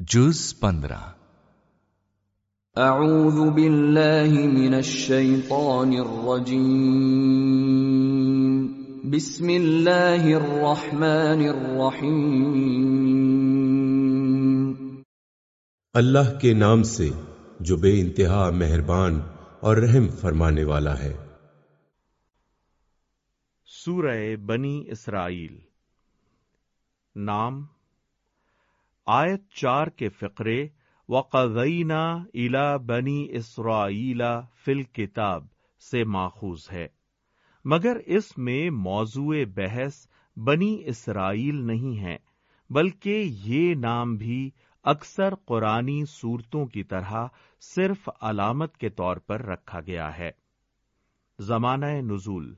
جز پندرہ۔ اعوذ باللہ من الشیطان الرجیم۔ بسم اللہ الرحمن الرحیم۔ اللہ کے نام سے جو بے انتہا مہربان اور رحم فرمانے والا ہے۔ سورہ بنی اسرائیل۔ نام آیت چار کے فقرے وقضینا الا بنی اسرائیل فل کتاب سے ماخوذ ہے۔ مگر اس میں موضوع بحث بنی اسرائیل نہیں ہے، بلکہ یہ نام بھی اکثر قرآنی صورتوں کی طرح صرف علامت کے طور پر رکھا گیا ہے۔ زمانہ نزول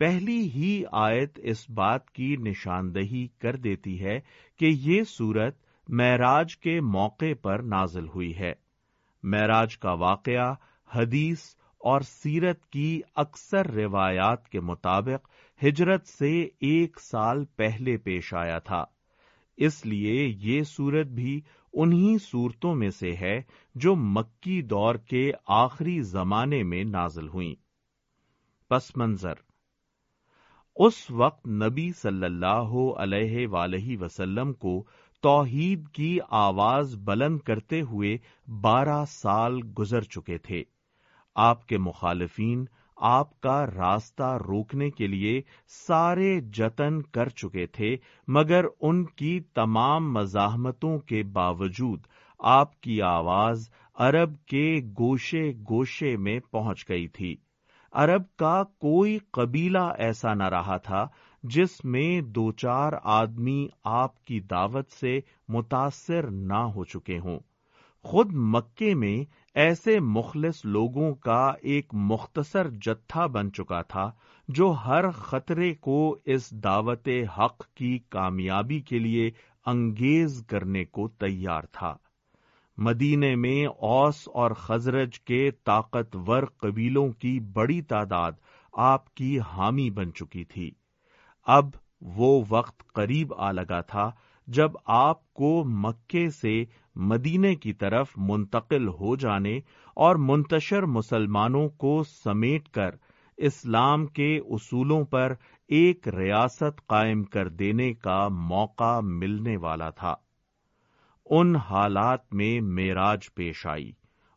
پہلی ہی آیت اس بات کی نشاندہی کر دیتی ہے کہ یہ سورت معراج کے موقع پر نازل ہوئی ہے۔ معراج کا واقعہ، حدیث اور سیرت کی اکثر روایات کے مطابق ہجرت سے ایک سال پہلے پیش آیا تھا۔ اس لیے یہ سورت بھی انہی صورتوں میں سے ہے جو مکی دور کے آخری زمانے میں نازل ہوئیں۔ پس منظر۔ اس وقت نبی صلی اللہ علیہ ولیہ وسلم کو توحید کی آواز بلند کرتے ہوئے بارہ سال گزر چکے تھے۔ آپ کے مخالفین آپ کا راستہ روکنے کے لیے سارے جتن کر چکے تھے، مگر ان کی تمام مزاحمتوں کے باوجود آپ کی آواز عرب کے گوشے گوشے میں پہنچ گئی تھی۔ عرب کا کوئی قبیلہ ایسا نہ رہا تھا جس میں دو چار آدمی آپ کی دعوت سے متاثر نہ ہو چکے ہوں۔ خود مکے میں ایسے مخلص لوگوں کا ایک مختصر جتھا بن چکا تھا جو ہر خطرے کو اس دعوت حق کی کامیابی کے لیے انگیز کرنے کو تیار تھا۔ مدینے میں اوس اور خزرج کے طاقتور قبیلوں کی بڑی تعداد آپ کی حامی بن چکی تھی۔ اب وہ وقت قریب آ لگا تھا جب آپ کو مکے سے مدینے کی طرف منتقل ہو جانے اور منتشر مسلمانوں کو سمیٹ کر اسلام کے اصولوں پر ایک ریاست قائم کر دینے کا موقع ملنے والا تھا۔ ان حالات میں میراج پیش آئی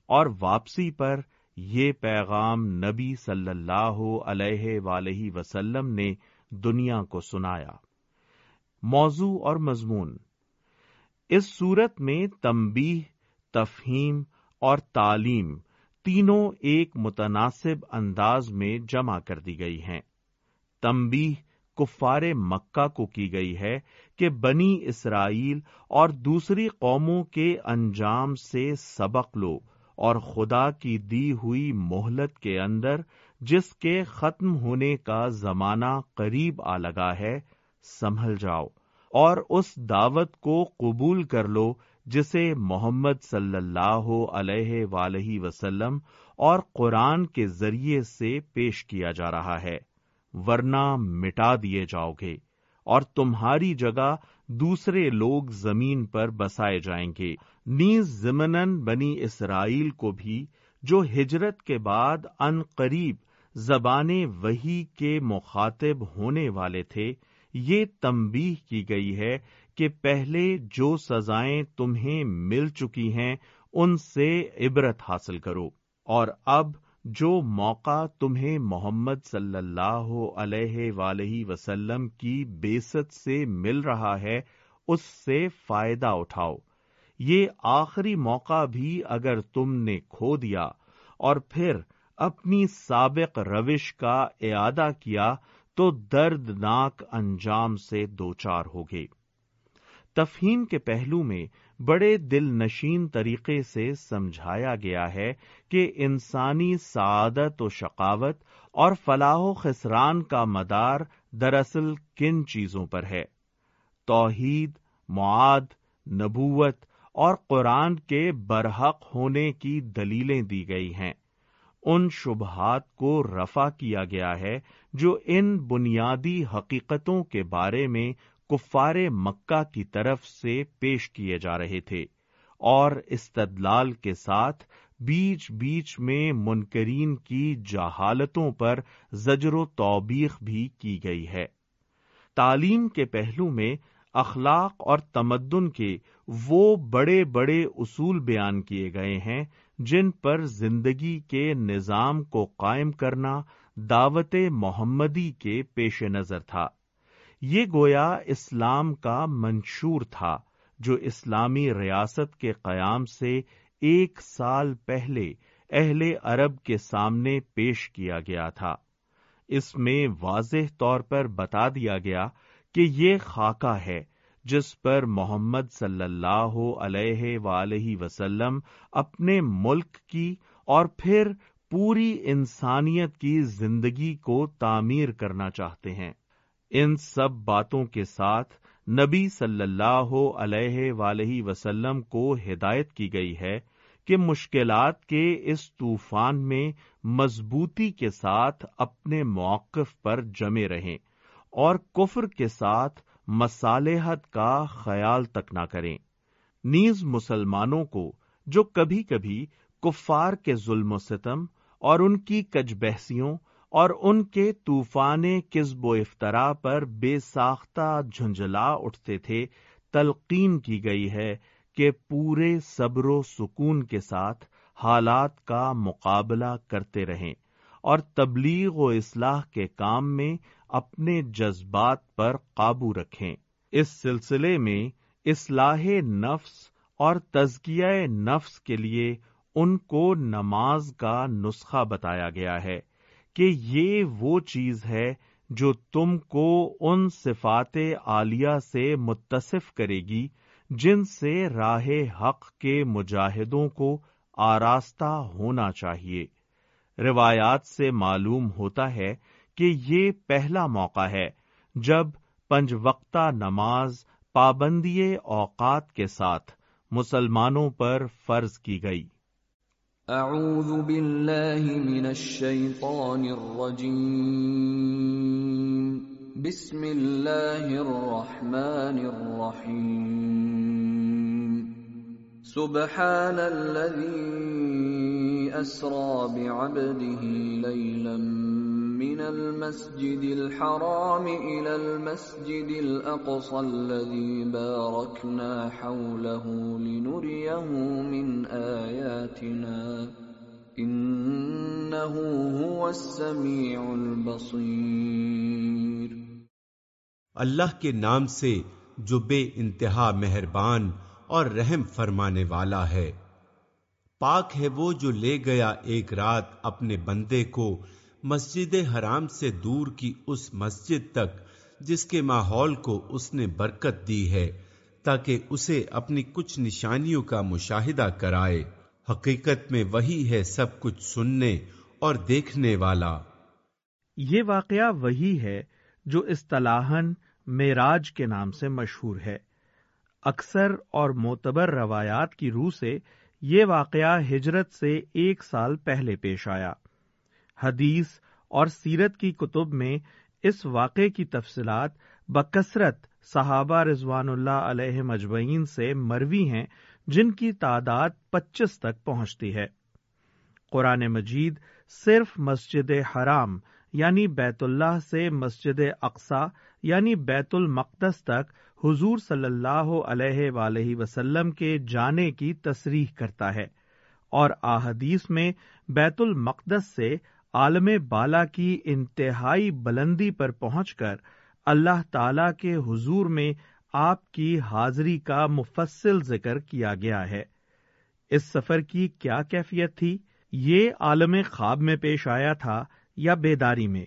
اور واپسی پر یہ پیغام نبی صلی اللہ علیہ ولیہ وسلم نے دنیا کو سنایا۔ موضوع اور مضمون۔ اس صورت میں تمبی تفہیم اور تعلیم تینوں ایک متناسب انداز میں جمع کر دی گئی ہیں۔ تمبی کفار مکہ کو کی گئی ہے کہ بنی اسرائیل اور دوسری قوموں کے انجام سے سبق لو اور خدا کی دی ہوئی مہلت کے اندر جس کے ختم ہونے کا زمانہ قریب آ لگا ہے، سنبھل جاؤ اور اس دعوت کو قبول کر لو جسے محمد صلی اللہ علیہ ولیہ وسلم اور قرآن کے ذریعے سے پیش کیا جا رہا ہے۔ ورنہ مٹا دیے جاؤ گے اور تمہاری جگہ دوسرے لوگ زمین پر بسائے جائیں گے۔ نیز زمنن بنی اسرائیل کو بھی جو ہجرت کے بعد ان قریب زبان وہی کے مخاطب ہونے والے تھے، یہ تمبی کی گئی ہے کہ پہلے جو سزائیں تمہیں مل چکی ہیں، ان سے عبرت حاصل کرو۔ اور اب جو موقع تمہیں محمد صلی اللہ علیہ ولیہ وسلم کی بیست سے مل رہا ہے، اس سے فائدہ اٹھاؤ۔ یہ آخری موقع بھی اگر تم نے کھو دیا اور پھر اپنی سابق روش کا اعادہ کیا تو دردناک انجام سے دوچار ہوگے۔ تفہیم کے پہلو میں بڑے دل نشین طریقے سے سمجھایا گیا ہے کہ انسانی سعادت و شقاوت اور فلاح و خسران کا مدار دراصل کن چیزوں پر ہے۔ توحید، معاد، نبوت اور قرآن کے برحق ہونے کی دلیلیں دی گئی ہیں۔ ان شبہات کو رفع کیا گیا ہے جو ان بنیادی حقیقتوں کے بارے میں کفار مکہ کی طرف سے پیش کیے جا رہے تھے اور استدلال کے ساتھ بیچ بیچ میں منکرین کی جہالتوں پر زجر و توبیخ بھی کی گئی ہے۔ تعلیم کے پہلو میں اخلاق اور تمدن کے وہ بڑے بڑے اصول بیان کیے گئے ہیں جن پر زندگی کے نظام کو قائم کرنا دعوت محمدی کے پیش نظر تھا۔ یہ گویا اسلام کا منشور تھا جو اسلامی ریاست کے قیام سے ایک سال پہلے اہل عرب کے سامنے پیش کیا گیا تھا۔ اس میں واضح طور پر بتا دیا گیا کہ یہ خاکہ ہے جس پر محمد صلی اللہ علیہ ولیہ وسلم اپنے ملک کی اور پھر پوری انسانیت کی زندگی کو تعمیر کرنا چاہتے ہیں۔ ان سب باتوں کے ساتھ نبی صلی اللہ علیہ ولیہ وسلم کو ہدایت کی گئی ہے کہ مشکلات کے اس طوفان میں مضبوطی کے ساتھ اپنے موقف پر جمے رہیں اور کفر کے ساتھ مصالحت کا خیال تک نہ کریں۔ نیز مسلمانوں کو جو کبھی کبھی کفار کے ظلم و ستم اور ان کی کج بحثیوں اور ان کے طوفان کزب و افطرا پر بے ساختہ جھنجلا اٹھتے تھے، تلقین کی گئی ہے کہ پورے صبر و سکون کے ساتھ حالات کا مقابلہ کرتے رہیں اور تبلیغ و اصلاح کے کام میں اپنے جذبات پر قابو رکھیں۔ اس سلسلے میں اصلاح نفس اور تزکیہ نفس کے لیے ان کو نماز کا نسخہ بتایا گیا ہے۔ کہ یہ وہ چیز ہے جو تم کو ان صفات عالیہ سے متصف کرے گی، جن سے راہ حق کے مجاہدوں کو آراستہ ہونا چاہیے۔ روایات سے معلوم ہوتا ہے کہ یہ پہلا موقع ہے جب پنج وقتہ نماز پابندی اوقات کے ساتھ مسلمانوں پر فرض کی گئی۔ اعوذ باللہ من الشیطان الرجیم بسم اللہ الرحمن الرحیم سبحان الذي اسرا بعبده ليلا من المسجد الحرام الى المسجد الاقصى الذي باركنا حوله لنريه من اياتنا انه هو السميع البصير. اللہ کے نام سے جو بے انتہا مہربان اور رحم فرمانے والا ہے۔ پاک ہے وہ جو لے گیا ایک رات اپنے بندے کو مسجد حرام سے دور کی اس مسجد تک، جس کے ماحول کو اس نے برکت دی ہے، تاکہ اسے اپنی کچھ نشانیوں کا مشاہدہ کرائے۔ حقیقت میں وہی ہے سب کچھ سننے اور دیکھنے والا۔ یہ واقعہ وہی ہے جو اصطلاحاً معراج کے نام سے مشہور ہے۔ اکثر اور معتبر روایات کی روح سے یہ واقعہ ہجرت سے ایک سال پہلے پیش آیا۔ حدیث اور سیرت کی کتب میں اس واقعے کی تفصیلات بکثرت صحابہ رضوان اللہ علیہ مجمعین سے مروی ہیں، جن کی تعداد پچیس تک پہنچتی ہے۔ قرآن مجید صرف مسجد حرام یعنی بیت اللہ سے مسجد اقسا یعنی بیت المقدس تک حضور صلی اللہ علیہ ولیہ وسلم کے جانے کی تصریح کرتا ہے، اور احادیث میں بیت المقدس سے عالم بالا کی انتہائی بلندی پر پہنچ کر اللہ تعالی کے حضور میں آپ کی حاضری کا مفصل ذکر کیا گیا ہے۔ اس سفر کی کیا کیفیت تھی؟ یہ عالم خواب میں پیش آیا تھا یا بیداری میں؟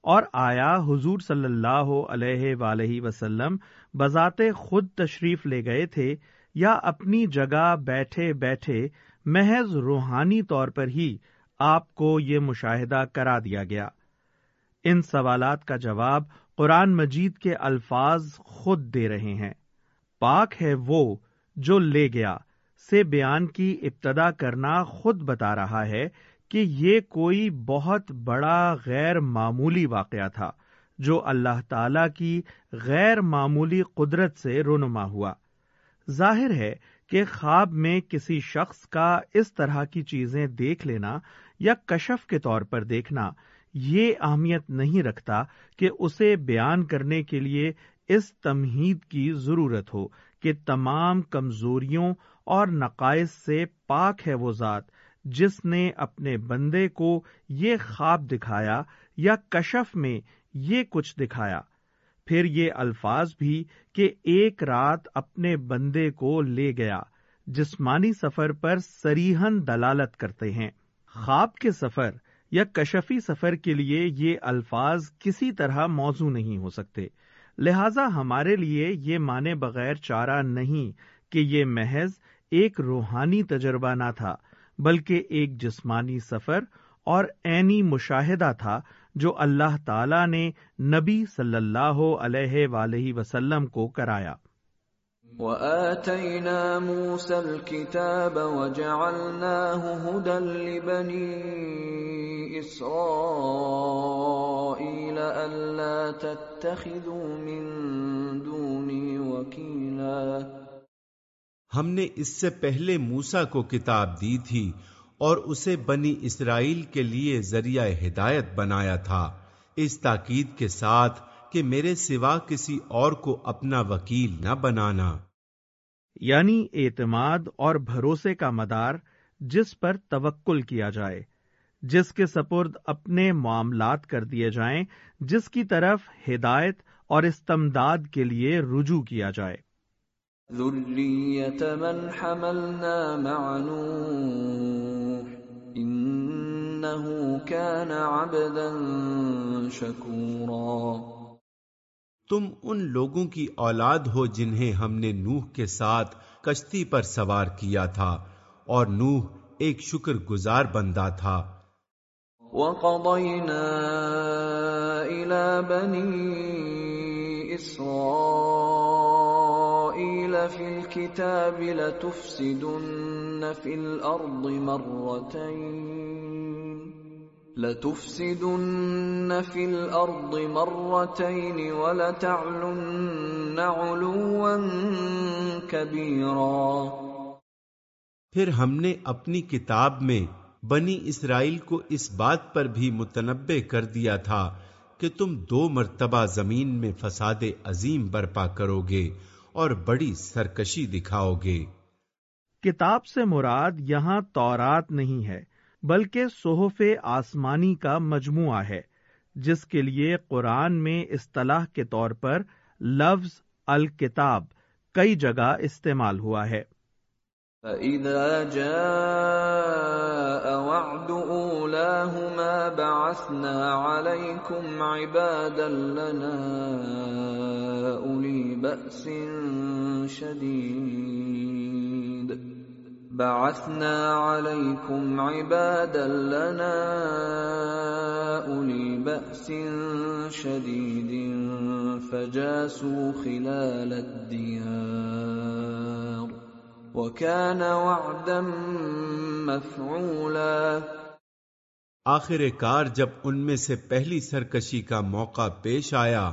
اور آیا حضور صلی اللہ علیہ ولیہ وسلم بذات خود تشریف لے گئے تھے یا اپنی جگہ بیٹھے بیٹھے محض روحانی طور پر ہی آپ کو یہ مشاہدہ کرا دیا گیا۔ ان سوالات کا جواب قرآن مجید کے الفاظ خود دے رہے ہیں۔ پاک ہے وہ جو لے گیا، سے بیان کی ابتدا کرنا خود بتا رہا ہے کہ یہ کوئی بہت بڑا غیر معمولی واقعہ تھا، جو اللہ تعالی کی غیر معمولی قدرت سے رونما ہوا۔ ظاہر ہے کہ خواب میں کسی شخص کا اس طرح کی چیزیں دیکھ لینا یا کشف کے طور پر دیکھنا یہ اہمیت نہیں رکھتا کہ اسے بیان کرنے کے لیے اس تمہید کی ضرورت ہو کہ تمام کمزوریوں اور نقائص سے پاک ہے وہ ذات جس نے اپنے بندے کو یہ خواب دکھایا یا کشف میں یہ کچھ دکھایا۔ پھر یہ الفاظ بھی کہ ایک رات اپنے بندے کو لے گیا جسمانی سفر پر سریحن دلالت کرتے ہیں۔ خواب کے سفر یا کشفی سفر کے لیے یہ الفاظ کسی طرح موزوں نہیں ہو سکتے۔ لہذا ہمارے لیے یہ مانے بغیر چارہ نہیں کہ یہ محض ایک روحانی تجربہ نہ تھا، بلکہ ایک جسمانی سفر اور عینی مشاہدہ تھا جو اللہ تعالی نے نبی صلی اللہ علیہ وآلہ وسلم کو کرایا۔ وَآتَيْنَا مُوسَى الْكِتَابَ وَجَعَلْنَاهُ هُدًى لِبَنِي إِسْرَائِيلَ أَلَّا تَتَّخِذُوا مِن دُونِي وَكِيلًا ہم نے اس سے پہلے موسا کو کتاب دی تھی اور اسے بنی اسرائیل کے لیے ذریعہ ہدایت بنایا تھا اس تاکید کے ساتھ کہ میرے سوا کسی اور کو اپنا وکیل نہ بنانا۔ یعنی اعتماد اور بھروسے کا مدار جس پر توکل کیا جائے جس کے سپرد اپنے معاملات کر دیے جائیں جس کی طرف ہدایت اور استمداد کے لیے رجوع کیا جائے۔ من حملنا مع نوح انہو كان عبدا شکورا تم ان لوگوں کی اولاد ہو جنہیں ہم نے نوح کے ساتھ کشتی پر سوار کیا تھا، اور نوح ایک شکر گزار بندہ تھا۔ وَقَضَيْنَا إِلَى بَنِي إِسْرَائِيلَ فِي الْكِتَابِ لَتُفْسِدُنَّ فِي الْأَرْضِ مَرَّتَيْنِ لَتُفْسِدُنَّ فِي الْأَرْضِ مَرَّتَيْنِ وَلَتَعْلُنَّ عُلُوًّا كَبِيرًا. پھر ہم نے اپنی کتاب میں بنی اسرائیل کو اس بات پر بھی متنبع کر دیا تھا کہ تم دو مرتبہ زمین میں فساد عظیم برپا کرو گے اور بڑی سرکشی دکھاؤ گے کتاب سے مراد یہاں تورات نہیں ہے بلکہ صحف آسمانی کا مجموعہ ہے، جس کے لیے قرآن میں اصطلاح کے طور پر لفظ الکتاب کئی جگہ استعمال ہوا ہے۔ فَإِذَا جَاءَ وَعْدُ أُولَاهُمَا بَعَثْنَا عَلَيْكُمْ عِبَادًا لَنَا أُولِي بَأْسٍ شَدِيدٍ بعثنا عليكم عبادا لنا أولي بأس شديد فجاسوا خلال الديار وكان وعدا مفعولا آخر کار جب ان میں سے پہلی سرکشی کا موقع پیش آیا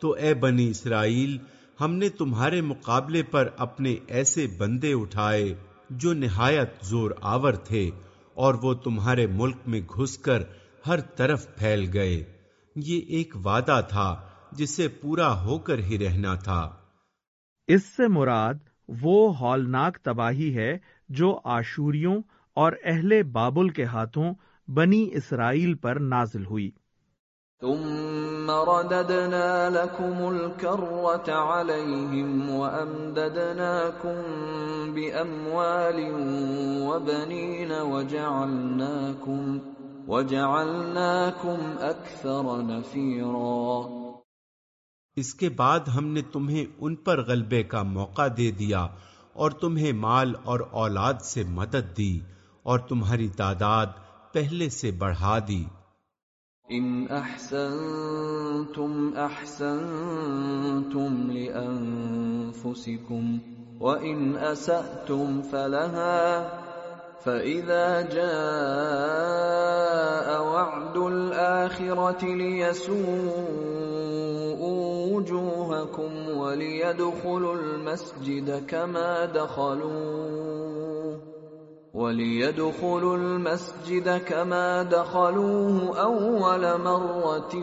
تو اے بنی اسرائیل، ہم نے تمہارے مقابلے پر اپنے ایسے بندے اٹھائے۔ جو نہایت زور آور تھے اور وہ تمہارے ملک میں گھس کر ہر طرف پھیل گئے۔ یہ ایک وعدہ تھا جسے پورا ہو کر ہی رہنا تھا۔ اس سے مراد وہ ہولناک تباہی ہے جو آشوریوں اور اہل بابل کے ہاتھوں بنی اسرائیل پر نازل ہوئی۔ ثم رددنا لكم الكرة عليهم وأمددناكم بأموال وبنين وجعلناكم وجعلناكم أكثر نفيرا اس کے بعد ہم نے تمہیں ان پر غلبے کا موقع دے دیا اور تمہیں مال اور اولاد سے مدد دی اور تمہاری تعداد پہلے سے بڑھا دی۔ ان احسنتم احسنتم لانفسكم وان اساتم فلها فاذا جاء وعد الاخره ليسوء وجوهكم وليدخلوا المسجد كما دخلوه وليدخلوا المسجد كما دخلوه أول مرة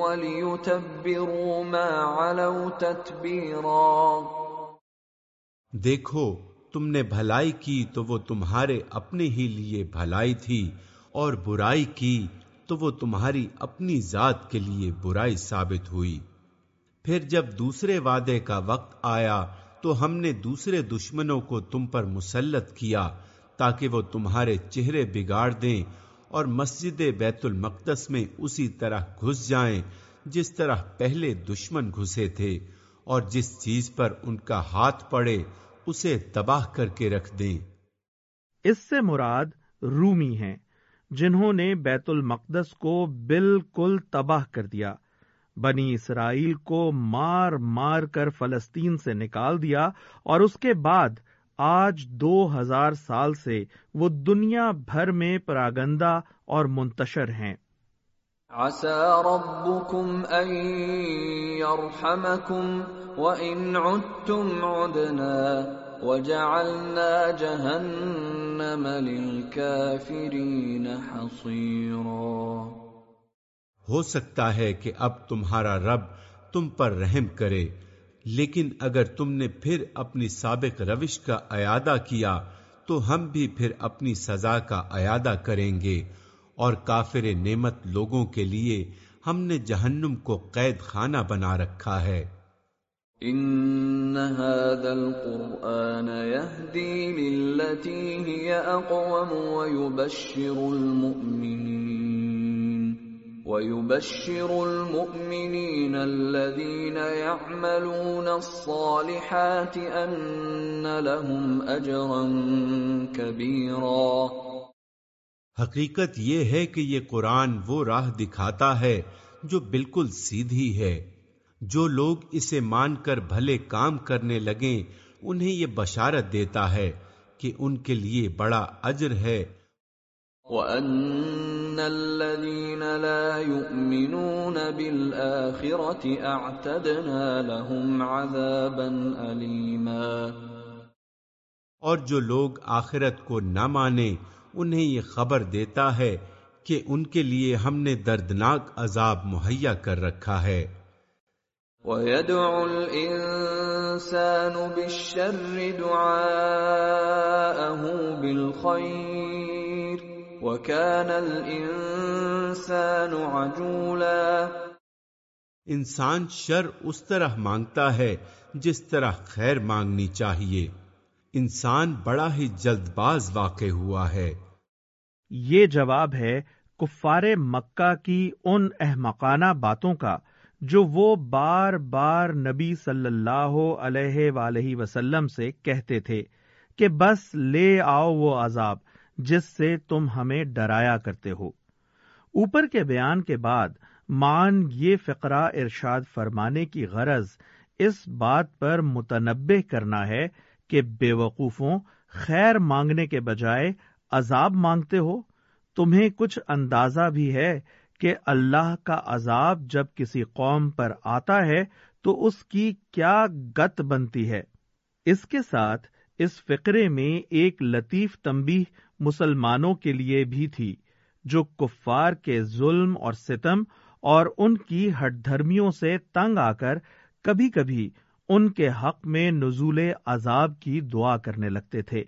وليتبروا ما علوا تتبيرا دیکھو، تم نے بھلائی کی تو وہ تمہارے اپنے ہی لیے بھلائی تھی، اور برائی کی تو وہ تمہاری اپنی ذات کے لیے برائی ثابت ہوئی۔ پھر جب دوسرے وعدے کا وقت آیا تو ہم نے دوسرے دشمنوں کو تم پر مسلط کیا تاکہ وہ تمہارے چہرے بگاڑ دیں اور مسجد بیت المقدس میں اسی طرح گھس جائیں جس طرح پہلے دشمن گھسے تھے اور جس چیز پر ان کا ہاتھ پڑے اسے تباہ کر کے رکھ دیں۔ اس سے مراد رومی ہیں جنہوں نے بیت المقدس کو بالکل تباہ کر دیا۔ بنی اسرائیل کو مار مار کر فلسطین سے نکال دیا اور اس کے بعد آج دو ہزار سال سے وہ دنیا بھر میں پراگندہ اور منتشر ہیں۔ عسى ربكم أن يرحمكم وإن عدتم عدنا وجعلنا جهنم للكافرين حصيرا۔ ہو سکتا ہے کہ اب تمہارا رب تم پر رحم کرے، لیکن اگر تم نے پھر اپنی سابق روش کا ایادہ کیا، تو ہم بھی پھر اپنی سزا کا ایادہ کریں گے۔ اور کافر نعمت لوگوں کے لیے ہم نے جہنم کو قید خانہ بنا رکھا ہے۔ ان هذا القرآن يهدي للتي هي اقوم ويبشر المؤمنين۔ ويبشر المؤمنين الذين يعملون الصالحات ان لهم اجرا كبيرا حقیقت یہ ہے کہ یہ قرآن وہ راہ دکھاتا ہے جو بالکل سیدھی ہے۔ جو لوگ اسے مان کر بھلے کام کرنے لگیں، انہیں یہ بشارت دیتا ہے کہ ان کے لیے بڑا اجر ہے۔ وَأَنَّ الَّذِينَ لَا يُؤْمِنُونَ بِالْآخِرَةِ أَعْتَدْنَا لَهُمْ عَذَابًا أَلِيمًا اور جو لوگ آخرت کو نہ مانے انہیں یہ خبر دیتا ہے کہ ان کے لیے ہم نے دردناک عذاب مہیا کر رکھا ہے۔ وَيَدْعُ الْإِنسَانُ بِالشَّرِّ دُعَاءَهُ بِالْخَيْرِ وَكَانَ الْإِنسَانُ عَجُولًا انسان شر اس طرح مانگتا ہے جس طرح خیر مانگنی چاہیے۔ انسان بڑا ہی جلد باز واقع ہوا ہے۔ یہ جواب ہے کفار مکہ کی ان احمقانہ باتوں کا جو وہ بار بار نبی صلی اللہ علیہ وآلہ وسلم سے کہتے تھے کہ بس لے آؤ وہ عذاب۔ جس سے تم ہمیں ڈرایا کرتے ہو۔ اوپر کے بیان کے بعد مان یہ فقرہ ارشاد فرمانے کی غرض اس بات پر متنبع کرنا ہے کہ بے وقوفوں خیر مانگنے کے بجائے عذاب مانگتے ہو۔ تمہیں کچھ اندازہ بھی ہے کہ اللہ کا عذاب جب کسی قوم پر آتا ہے تو اس کی کیا گت بنتی ہے۔ اس کے ساتھ اس فقرے میں ایک لطیف تمبی مسلمانوں کے لیے بھی تھی، جو کفار کے ظلم اور ستم اور ان کی ہٹ دھرمیوں سے تنگ آ کر کبھی کبھی ان کے حق میں نزول عذاب کی دعا کرنے لگتے تھے۔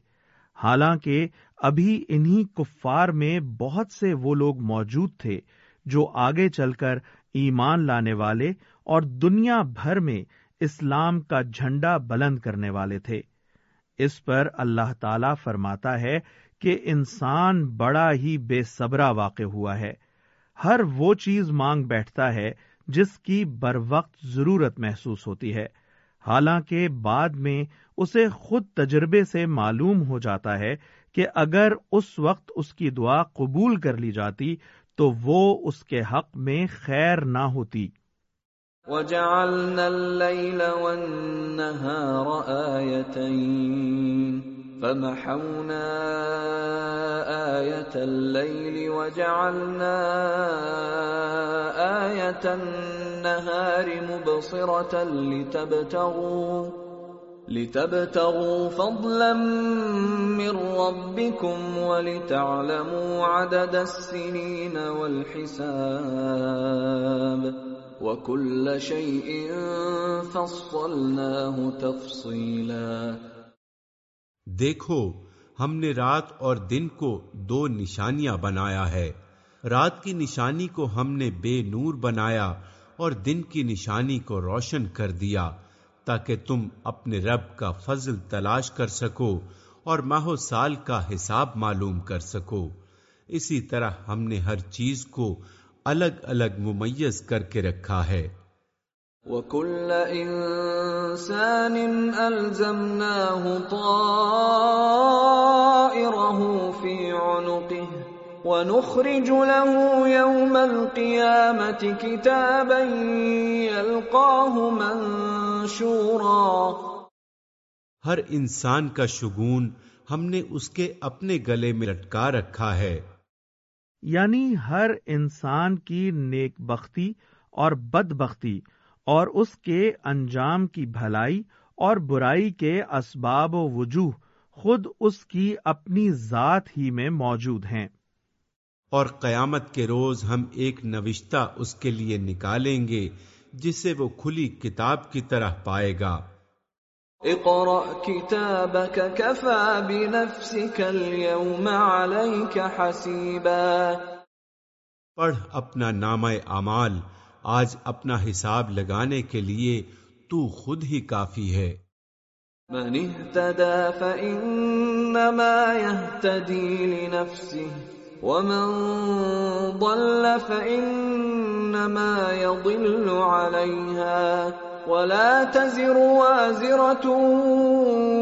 حالانکہ ابھی انہی کفار میں بہت سے وہ لوگ موجود تھے جو آگے چل کر ایمان لانے والے اور دنیا بھر میں اسلام کا جھنڈا بلند کرنے والے تھے۔ اس پر اللہ تعالی فرماتا ہے کہ انسان بڑا ہی بے صبرا واقع ہوا ہے۔ ہر وہ چیز مانگ بیٹھتا ہے جس کی بر وقت ضرورت محسوس ہوتی ہے۔ حالانکہ بعد میں اسے خود تجربے سے معلوم ہو جاتا ہے کہ اگر اس وقت اس کی دعا قبول کر لی جاتی تو وہ اس کے حق میں خیر نہ ہوتی۔ وَجَعَلْنَا اللَّيْلَ وَالنَّهَارَ آيَتَيْنِ۔ فمحونا آية الليل وجعلنا آية النهار مبصرة لتبتغوا لتبتغوا فضلا من ربكم ولتعلموا عدد السنين والحساب وكل شيء فصلناه تفصيلا دیکھو، ہم نے رات اور دن کو دو نشانیاں بنایا ہے۔ رات کی نشانی کو ہم نے بے نور بنایا اور دن کی نشانی کو روشن کر دیا تاکہ تم اپنے رب کا فضل تلاش کر سکو اور ماہ و سال کا حساب معلوم کر سکو۔ اسی طرح ہم نے ہر چیز کو الگ الگ ممیز کر کے رکھا ہے۔ وَكُلَّ إِنسَانٍ أَلْزَمْنَاهُ طَائِرَهُ فِي عُنُقِهِ وَنُخْرِجُ لَهُ يَوْمَ الْقِيَامَةِ كِتَابًا يَلْقَاهُ مَنشُورًا ہر انسان کا شگون ہم نے اس کے اپنے گلے میں لٹکا رکھا ہے۔ یعنی ہر انسان کی نیک بختی اور بد بختی اور اس کے انجام کی بھلائی اور برائی کے اسباب و وجوہ خود اس کی اپنی ذات ہی میں موجود ہیں۔ اور قیامت کے روز ہم ایک نوشتہ اس کے لیے نکالیں گے جسے وہ کھلی کتاب کی طرح پائے گا۔ اقرأ كتابك كفى بنفسك اليوم عليك حسيبا۔ پڑھ اپنا نامہ اعمال آج اپنا حساب لگانے کے لیے تو خود ہی کافی ہے۔ من اهتدى فإنما يهتدي لنفسه، ومن ضل فإنما يضل عليها، ولا تزر وازرة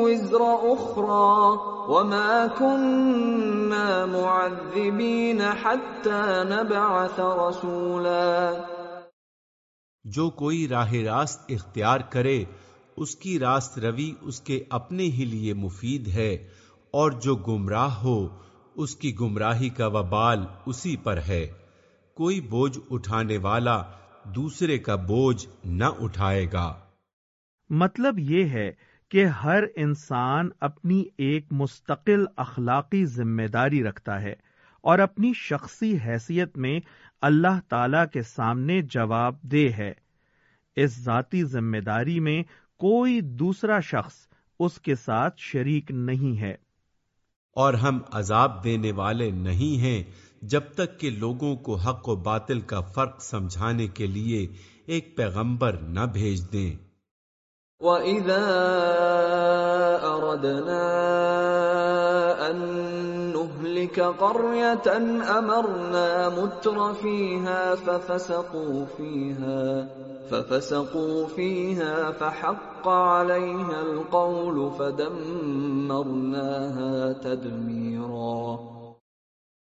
وزر أخرى، وما كنا معذبين حتى نبعث رسولا۔ جو کوئی راہ راست اختیار کرے، اس کی راست روی اس کے اپنے ہی لیے مفید ہے، اور جو گمراہ ہو، اس کی گمراہی کا وبال اسی پر ہے۔ کوئی بوجھ اٹھانے والا دوسرے کا بوجھ نہ اٹھائے گا۔ مطلب یہ ہے کہ ہر انسان اپنی ایک مستقل اخلاقی ذمہ داری رکھتا ہے، اور اپنی شخصی حیثیت میں اللہ تعالی کے سامنے جواب دہ ہے۔ اس ذاتی ذمہ داری میں کوئی دوسرا شخص اس کے ساتھ شریک نہیں ہے۔ اور ہم عذاب دینے والے نہیں ہیں جب تک کہ لوگوں کو حق و باطل کا فرق سمجھانے کے لیے ایک پیغمبر نہ بھیج دیں۔ وَإِذَا أَرَدْنَا أَن نهلك قرية أمرنا متر فيها ففسقوا فيها ففسقوا فيها فحق عليها القول فدمرناها تدميرا.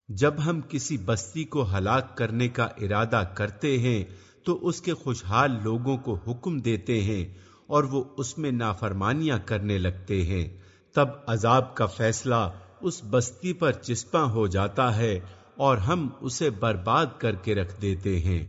جب ہم کسی بستی کو ہلاک کرنے کا ارادہ کرتے ہیں، تو اس کے خوشحال لوگوں کو حکم دیتے ہیں اور وہ اس میں نافرمانیاں کرنے لگتے ہیں۔ تب عذاب کا فیصلہ اس بستی پر چسپاں ہو جاتا ہے اور ہم اسے برباد کر کے رکھ دیتے ہیں۔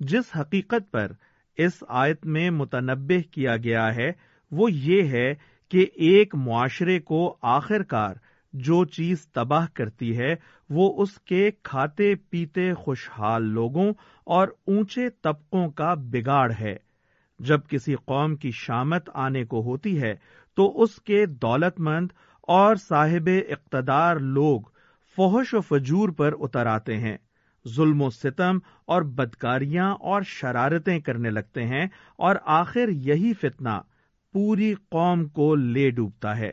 جس حقیقت پر اس آیت میں متنبع کیا گیا ہے، وہ یہ ہے کہ ایک معاشرے کو آخر کار جو چیز تباہ کرتی ہے، وہ اس کے کھاتے پیتے خوشحال لوگوں اور اونچے طبقوں کا بگاڑ ہے۔ جب کسی قوم کی شامت آنے کو ہوتی ہے، تو اس کے دولت مند اور صاحب اقتدار لوگ فوہش و فجور پر اتر آتے ہیں۔ ظلم و ستم اور بدکاریاں اور شرارتیں کرنے لگتے ہیں اور آخر یہی فتنہ پوری قوم کو لے ڈوبتا ہے۔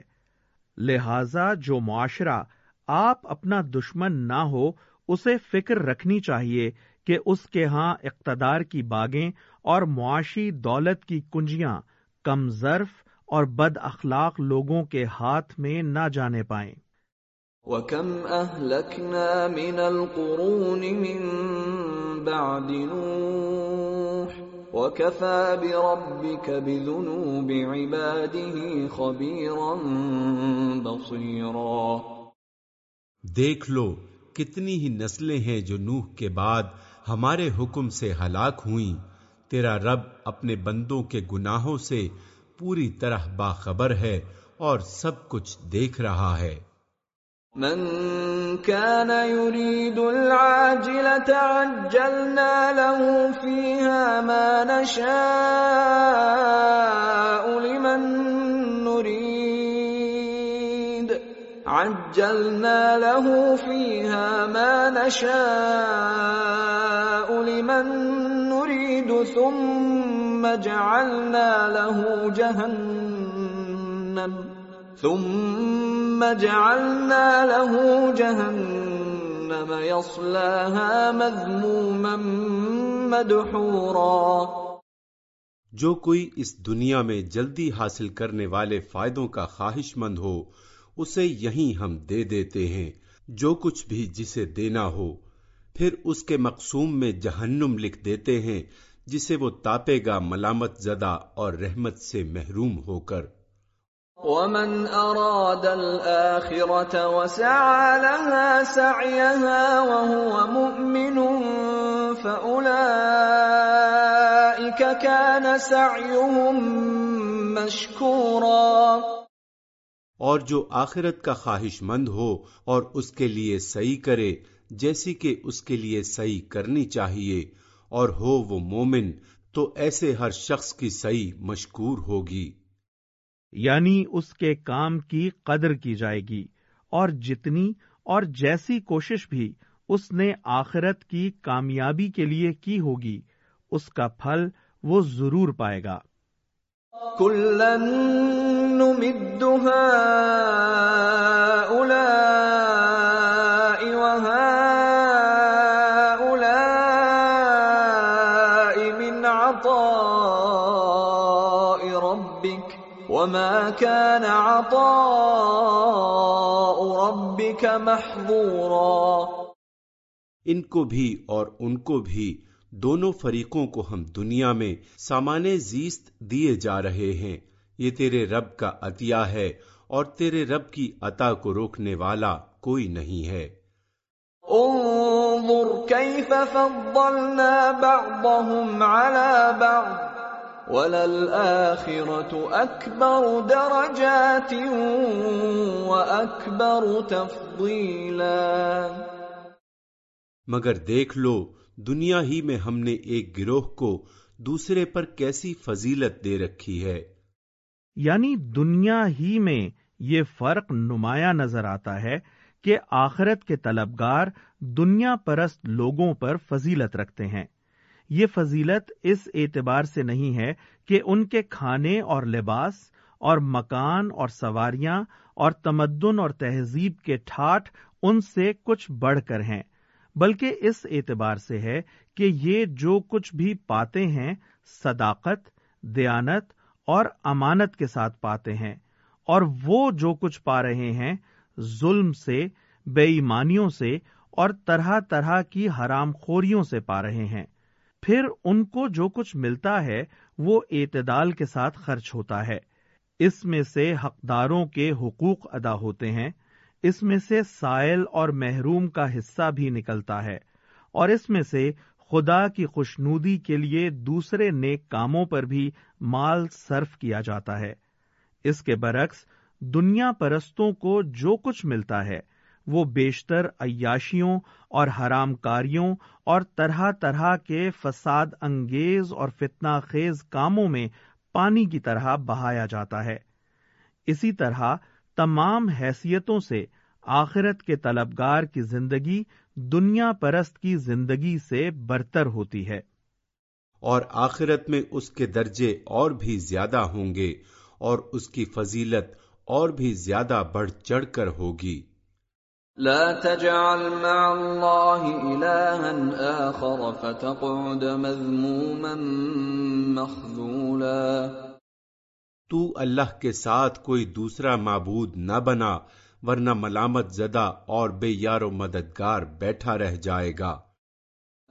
لہذا جو معاشرہ آپ اپنا دشمن نہ ہو، اسے فکر رکھنی چاہیے کہ اس کے ہاں اقتدار کی باغیں اور معاشی دولت کی کنجیاں، کم ظرف اور بد اخلاق لوگوں کے ہاتھ میں نہ جانے پائیں۔ وَكَمْ أَهْلَكْنَا مِنَ الْقُرُونِ مِن بَعْدِ نُوحٍ وكفى بربك بذنوب عباده خبيرا بصيرا۔ دیکھ لو کتنی ہی نسلیں ہیں جو نوح کے بعد ہمارے حکم سے ہلاک ہوئیں۔ تیرا رب اپنے بندوں کے گناہوں سے پوری طرح باخبر ہے اور سب کچھ دیکھ رہا ہے۔ من كان يريد العاجلة عجلنا له فيها ما نشاء لمن نريد عجلنا له فيها ما نشاء لمن نريد ثم جعلنا له جهنم، ثم جعلنا له جهنم يصلاها مذموما مدحورا۔ جو کوئی اس دنیا میں جلدی حاصل کرنے والے فائدوں کا خواہش مند ہو، اسے یہیں ہم دے دیتے ہیں۔ جو کچھ بھی جسے دینا ہو، پھر اس کے مقصوم میں جہنم لکھ دیتے ہیں۔ جسے وہ تاپے گا ملامت زدہ اور رحمت سے محروم ہو کر۔ ومن اراد الاخرة وسعى لها سعيها وهو مؤمن فاولئك كان سعيهم مشكورا۔ اور جو آخرت کا خواہش مند ہو اور اس کے لیے صحیح کرے جیسی کہ اس کے لیے صحیح کرنی چاہیے اور ہو وہ مومن، تو ایسے ہر شخص کی صحیح مشکور ہوگی۔ یعنی اس کے کام کی قدر کی جائے گی، اور جتنی اور جیسی کوشش بھی اس نے آخرت کی کامیابی کے لیے کی ہوگی، اس کا پھل وہ ضرور پائے گا۔ وما كان عطاء ربك محظورا ان کو بھی اور ان کو بھی دونوں فریقوں کو ہم دنیا میں سامان زیست دیے جا رہے ہیں۔ یہ تیرے رب کا عطیہ ہے اور تیرے رب کی عطا کو روکنے والا کوئی نہیں ہے۔ انظر كيف فضلنا بعضهم على بعض۔ وَلَلْآخِرَةُ أَكْبَرُ دَرَجَاتٍ وَأَكْبَرُ تَفْضِيلًا. مگر دیکھ لو دنیا ہی میں ہم نے ایک گروہ کو دوسرے پر کیسی فضیلت دے رکھی ہے۔ یعنی دنیا ہی میں یہ فرق نمایاں نظر آتا ہے کہ آخرت کے طلبگار دنیا پرست لوگوں پر فضیلت رکھتے ہیں۔ یہ فضیلت اس اعتبار سے نہیں ہے کہ ان کے کھانے اور لباس اور مکان اور سواریاں اور تمدن اور تہذیب کے ٹھاٹ ان سے کچھ بڑھ کر ہیں، بلکہ اس اعتبار سے ہے کہ یہ جو کچھ بھی پاتے ہیں، صداقت، دیانت اور امانت کے ساتھ پاتے ہیں، اور وہ جو کچھ پا رہے ہیں، ظلم سے، بے ایمانیوں سے اور طرح طرح کی حرام خوریوں سے پا رہے ہیں۔ پھر ان کو جو کچھ ملتا ہے، وہ اعتدال کے ساتھ خرچ ہوتا ہے۔ اس میں سے حقداروں کے حقوق ادا ہوتے ہیں۔ اس میں سے سائل اور محروم کا حصہ بھی نکلتا ہے۔ اور اس میں سے خدا کی خوشنودی کے لیے دوسرے نیک کاموں پر بھی مال صرف کیا جاتا ہے۔ اس کے برعکس، دنیا پرستوں کو جو کچھ ملتا ہے وہ بیشتر عیاشیوں اور حرام کاریوں اور طرح طرح کے فساد انگیز اور فتنہ خیز کاموں میں پانی کی طرح بہایا جاتا ہے۔ اسی طرح تمام حیثیتوں سے آخرت کے طلبگار کی زندگی دنیا پرست کی زندگی سے برتر ہوتی ہے۔ اور آخرت میں اس کے درجے اور بھی زیادہ ہوں گے اور اس کی فضیلت اور بھی زیادہ بڑھ چڑھ کر ہوگی۔ لا تجعل مع الله إلها آخر فتقعد مذموما مخذولا. تو اللہ کے ساتھ کوئی دوسرا معبود نہ بنا، ورنہ ملامت زدہ اور بے یار و مددگار بیٹھا رہ جائے گا۔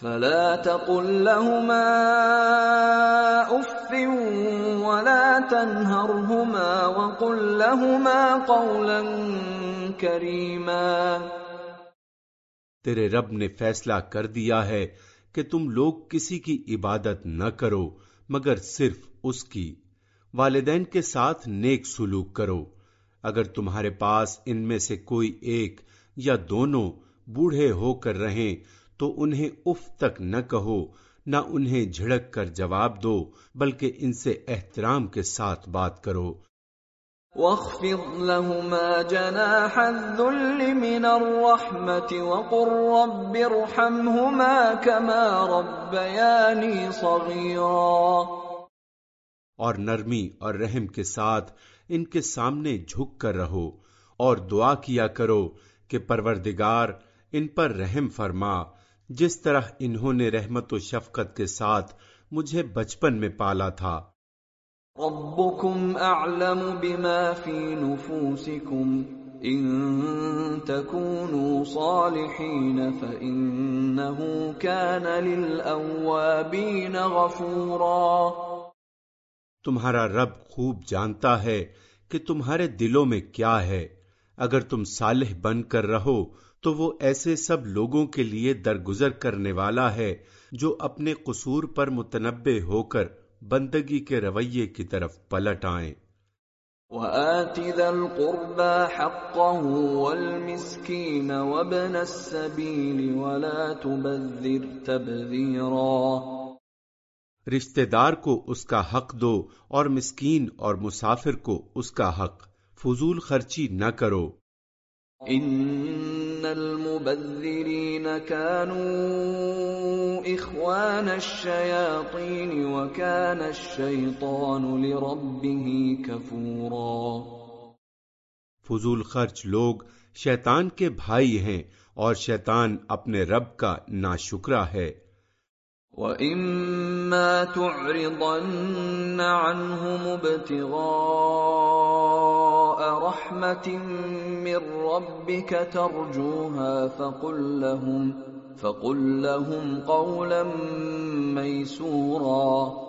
فلا تقل لهما اف ولا تنهرهما وقل لهما قولا كريما تیرے رب نے فیصلہ کر دیا ہے کہ تم لوگ کسی کی عبادت نہ کرو، مگر صرف اس کی۔ والدین کے ساتھ نیک سلوک کرو۔ اگر تمہارے پاس ان میں سے کوئی ایک یا دونوں بوڑھے ہو کر رہیں تو انہیں اف تک نہ کہو نہ انہیں جھڑک کر جواب دو بلکہ ان سے احترام کے ساتھ بات کرو۔ واخفض لهما جناح الذل من الرحمة وقل رب ارحمهما كما ربياني صغيرا۔ اور نرمی اور رحم کے ساتھ ان کے سامنے جھک کر رہو اور دعا کیا کرو کہ پروردگار ان پر رحم فرما۔ جس طرح انہوں نے رحمت و شفقت کے ساتھ مجھے بچپن میں پالا تھا۔ ربكم اعلم بما في نفوسكم ان تكونوا صالحين فانه كان للاوابين غفورا۔ تمہارا رب خوب جانتا ہے کہ تمہارے دلوں میں کیا ہے۔ اگر تم صالح بن کر رہو تو وہ ایسے سب لوگوں کے لیے درگزر کرنے والا ہے جو اپنے قصور پر متنبع ہو کر بندگی کے رویے کی طرف پلٹ آئیں۔ وَآتِ ذَا الْقُرْبَى حَقَّهُ وَالْمِسْكِينَ وَابْنَ السَّبِيلِ وَلَا تُبَذِّرْ تَبْذِيرًا۔ رشتہ دار کو اس کا حق دو اور مسکین اور مسافر کو اس کا حق۔ فضول خرچی نہ کرو۔ ان المبذرین كانوا اخوان الشیاطین وكان الشیطان لربه کفورا فضول خرچ لوگ شیطان کے بھائی ہیں اور شیطان اپنے رب کا ناشکرا ہے۔ وَإِمَّا تُعْرِضَنَّ عَنْهُمُ ابْتِغَاءَ رَحْمَةٍ مِّن رَّبِّكَ تَرْجُوهَا فَقُل لَّهُمْ فَقُل لَّهُمْ قَوْلًا مَّيْسُورًا۔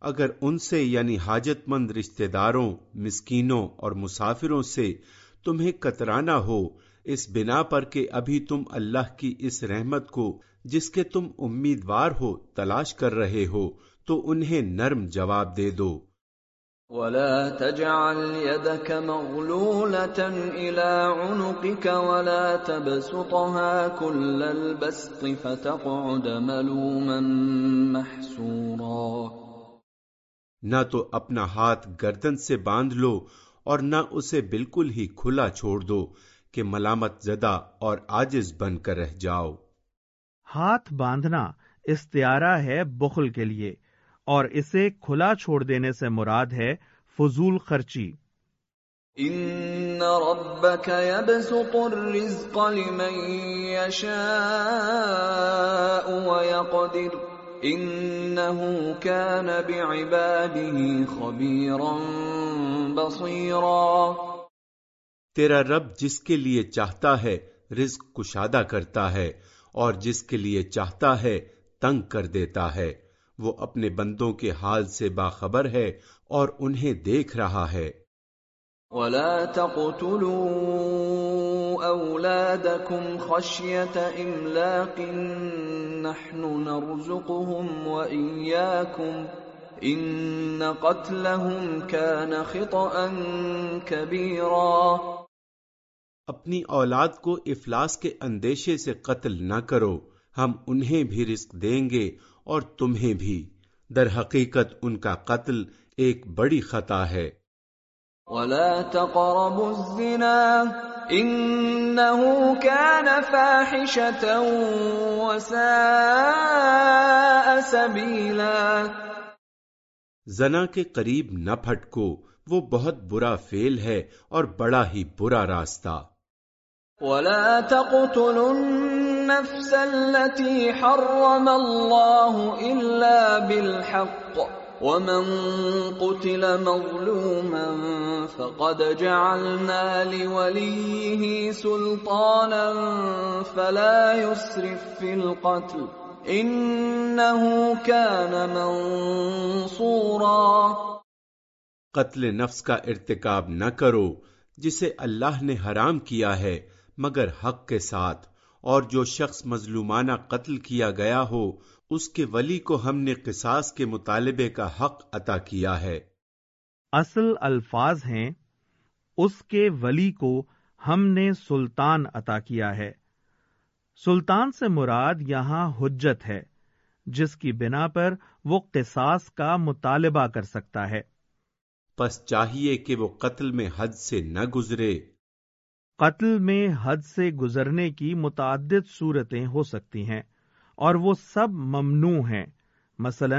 اگر ان سے یعنی حاجت مند رشتہ داروں، مسکینوں اور مسافروں سے تمہیں کترانا ہو، اس بنا پر کہ ابھی تم اللہ کی اس رحمت کو جس کے تم امیدوار ہو تلاش کر رہے ہو تو انہیں نرم جواب دے دو۔ ولا تجعل يدك مغلولة إلى عنقك ولا تبسطها كل البسط فتقعد ملوما محسورا۔ نہ تو اپنا ہاتھ گردن سے باندھ لو اور نہ اسے بالکل ہی کھلا چھوڑ دو کہ ملامت زدہ اور آجز بن کر رہ جاؤ۔ ہاتھ باندھنا استعارہ ہے بخل کے لیے اور اسے کھلا چھوڑ دینے سے مراد ہے فضول خرچی۔ ان ربك يبسط الرزق لمن يشاء ويقدر انه كان بعباده خبيرا بصيرا تیرا رب جس کے لیے چاہتا ہے رزق کشادہ کرتا ہے اور جس کے لیے چاہتا ہے تنگ کر دیتا ہے۔ وہ اپنے بندوں کے حال سے باخبر ہے اور انہیں دیکھ رہا ہے۔ ولا تقتلوا اولادكم خشيه املاق نحن نرزقهم واياكم ان قتلهم كان خطا كبيرا اپنی اولاد کو افلاس کے اندیشے سے قتل نہ کرو۔ ہم انہیں بھی رزق دیں گے اور تمہیں بھی۔ در حقیقت ان کا قتل ایک بڑی خطا ہے۔ ولا تقربوا الزنا انه كان فاحشة وساء سبيلا۔ زنا کے قریب نہ پھٹکو۔ وہ بہت برا فیل ہے اور بڑا ہی برا راستہ۔ ولا تقتلوا النفس التي حرم الله الا بالحق ومن قتل مظلوما فقد جعلنا لوليه سلطانا فلا يسرف في القتل انه كان منصورا قتل نفس کا ارتکاب نہ کرو جسے اللہ نے حرام کیا ہے۔ مگر حق کے ساتھ اور جو شخص مظلومانہ قتل کیا گیا ہو اس کے ولی کو ہم نے قصاص کے مطالبے کا حق عطا کیا ہے۔ اصل الفاظ ہیں اس کے ولی کو ہم نے سلطان عطا کیا ہے۔ سلطان سے مراد یہاں حجت ہے جس کی بنا پر وہ قصاص کا مطالبہ کر سکتا ہے۔ پس چاہیے کہ وہ قتل میں حد سے نہ گزرے۔ قتل میں حد سے گزرنے کی متعدد صورتیں ہو سکتی ہیں اور وہ سب ممنوع ہیں۔ مثلا،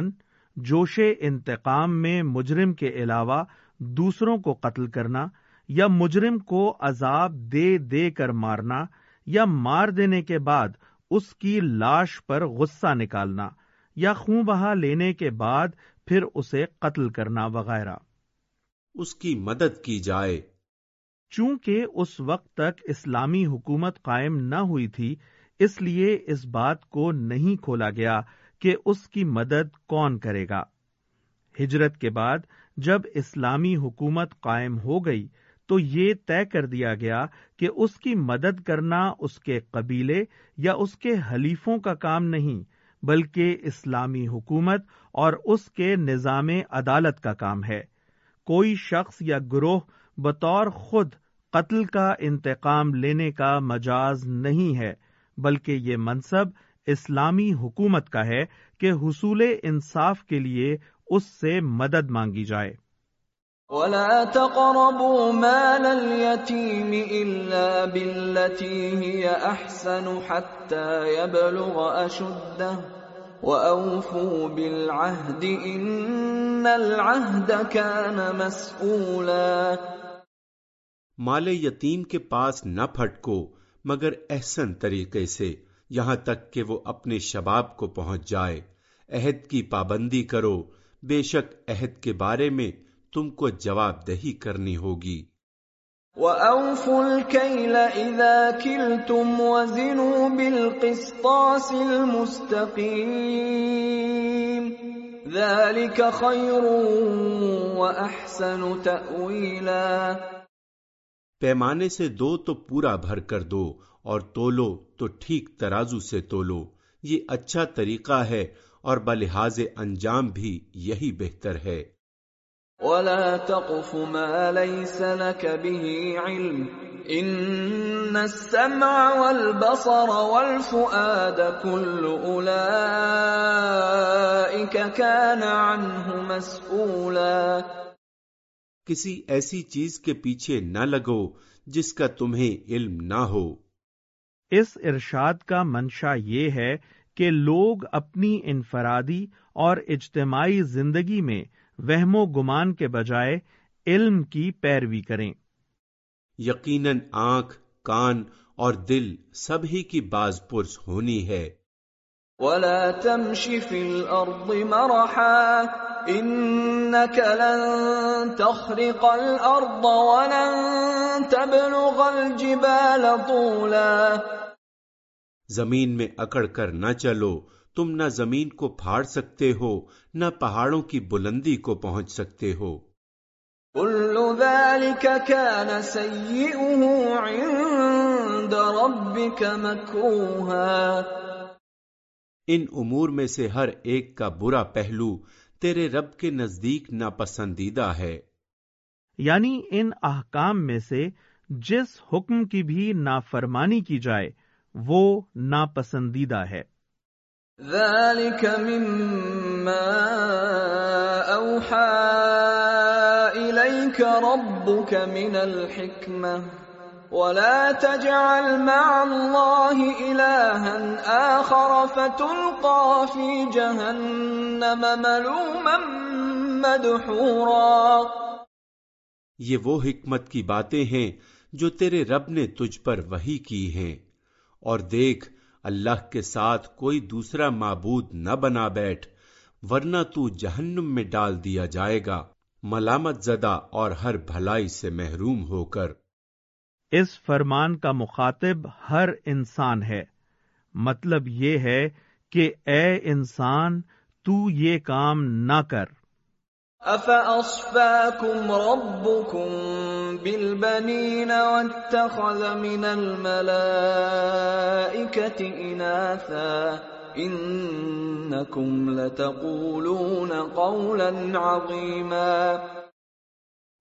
جوش انتقام میں مجرم کے علاوہ دوسروں کو قتل کرنا یا مجرم کو عذاب دے دے کر مارنا یا مار دینے کے بعد اس کی لاش پر غصہ نکالنا یا خون بہا لینے کے بعد پھر اسے قتل کرنا وغیرہ۔ اس کی مدد کی جائے۔ چونکہ اس وقت تک اسلامی حکومت قائم نہ ہوئی تھی، اس لیے اس بات کو نہیں کھولا گیا کہ اس کی مدد کون کرے گا۔ ہجرت کے بعد جب اسلامی حکومت قائم ہو گئی، تو یہ طے کر دیا گیا کہ اس کی مدد کرنا اس کے قبیلے یا اس کے حلیفوں کا کام نہیں، بلکہ اسلامی حکومت اور اس کے نظام عدالت کا کام ہے۔ کوئی شخص یا گروہ بطور خود قتل کا انتقام لینے کا مجاز نہیں ہے، بلکہ یہ منصب اسلامی حکومت کا ہے کہ حصول انصاف کے لیے اس سے مدد مانگی جائے۔ ولا تقربوا مال اليتيم الا بالتي هي احسن حتى يبلغ اشده واوفوا بالعهد ان العهد كان مسؤولا مال یتیم کے پاس نہ پھٹکو، مگر احسن طریقے سے، یہاں تک کہ وہ اپنے شباب کو پہنچ جائے۔ عہد کی پابندی کرو، بے شک عہد کے بارے میں تم کو جواب دہی کرنی ہوگی۔ وَأَوْفُوا الْكَيْلَ إِذَا كِلْتُمْ وَزِنُوا بِالْقِسْطَاسِ الْمُسْتَقِيمِ ذَلِكَ خَيْرٌ وَأَحْسَنُ تَأْوِيلًا پیمانے سے دو تو پورا بھر کر دو اور تولو تو ٹھیک ترازو سے تولو۔ یہ اچھا طریقہ ہے اور بلحاظ انجام بھی یہی بہتر ہے۔ ولا تقف ما ليس لك به علم۔ ان السمع والبصر والفؤاد كل اولئك كان عنه مسؤولا کسی ایسی چیز کے پیچھے نہ لگو جس کا تمہیں علم نہ ہو۔ اس ارشاد کا منشا یہ ہے کہ لوگ اپنی انفرادی اور اجتماعی زندگی میں وہم و گمان کے بجائے علم کی پیروی کریں۔ یقیناً آنکھ کان اور دل سب ہی کی باز پرس ہونی ہے۔ ولا تمشي في الارض مرحا انك لن تخرق الارض ولن تبلغ الجبال طولا زمین میں اکڑ کر نہ چلو تم نہ زمین کو پھاڑ سکتے ہو نہ پہاڑوں کی بلندی کو پہنچ سکتے ہو۔ كل ذلك كان سيئه عند ربك مكروها ان امور میں سے ہر ایک کا برا پہلو تیرے رب کے نزدیک ناپسندیدہ ہے۔ یعنی ان احکام میں سے جس حکم کی بھی نافرمانی کی جائے وہ ناپسندیدہ ہے۔ ذلك مما اوحى اليك ربك من الحكمه ولا تجعل مع الله إلها آخر فتلقى في جهنم ملوما مدحورا یہ وہ حکمت کی باتیں ہیں جو تیرے رب نے تجھ پر وہی کی ہیں۔ اور دیکھ، اللہ کے ساتھ کوئی دوسرا معبود نہ بنا بیٹھ، ورنہ تو جہنم میں ڈال دیا جائے گا، ملامت زدہ اور ہر بھلائی سے محروم ہو کر۔ اس فرمان کا مخاطب ہر انسان ہے۔ مطلب یہ ہے کہ اے انسان، تو یہ کام نہ کر۔ افاصفاكم ربكم بالبنين واتخذ من الملائكه اناثا انكم لتقولون قولا عظيما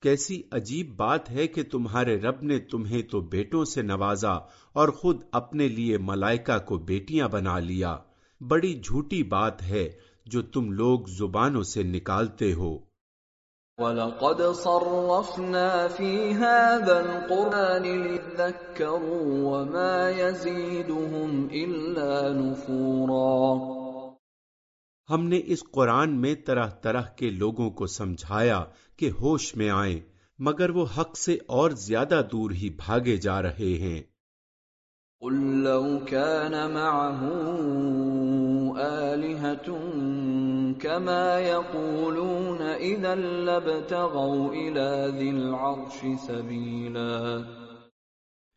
کیسی عجیب بات ہے کہ تمہارے رب نے تمہیں تو بیٹوں سے نوازا اور خود اپنے لیے ملائکہ کو بیٹیاں بنا لیا۔ بڑی جھوٹی بات ہے جو تم لوگ زبانوں سے نکالتے ہو۔ وَلَقَدْ صَرَّفْنَا فِي هَذَا الْقُرْآنِ لِلذَّكَّرُوا وَمَا يَزِيدُهُمْ إِلَّا نُفُورًا۔ ہم نے اس قرآن میں طرح طرح کے لوگوں کو سمجھایا کہ ہوش میں آئیں مگر وہ حق سے اور زیادہ دور ہی بھاگے جا رہے ہیں۔ قل لو كان معه آلهة كما يقولون إذا لابتغوا إلى ذي العرش سبيلا۔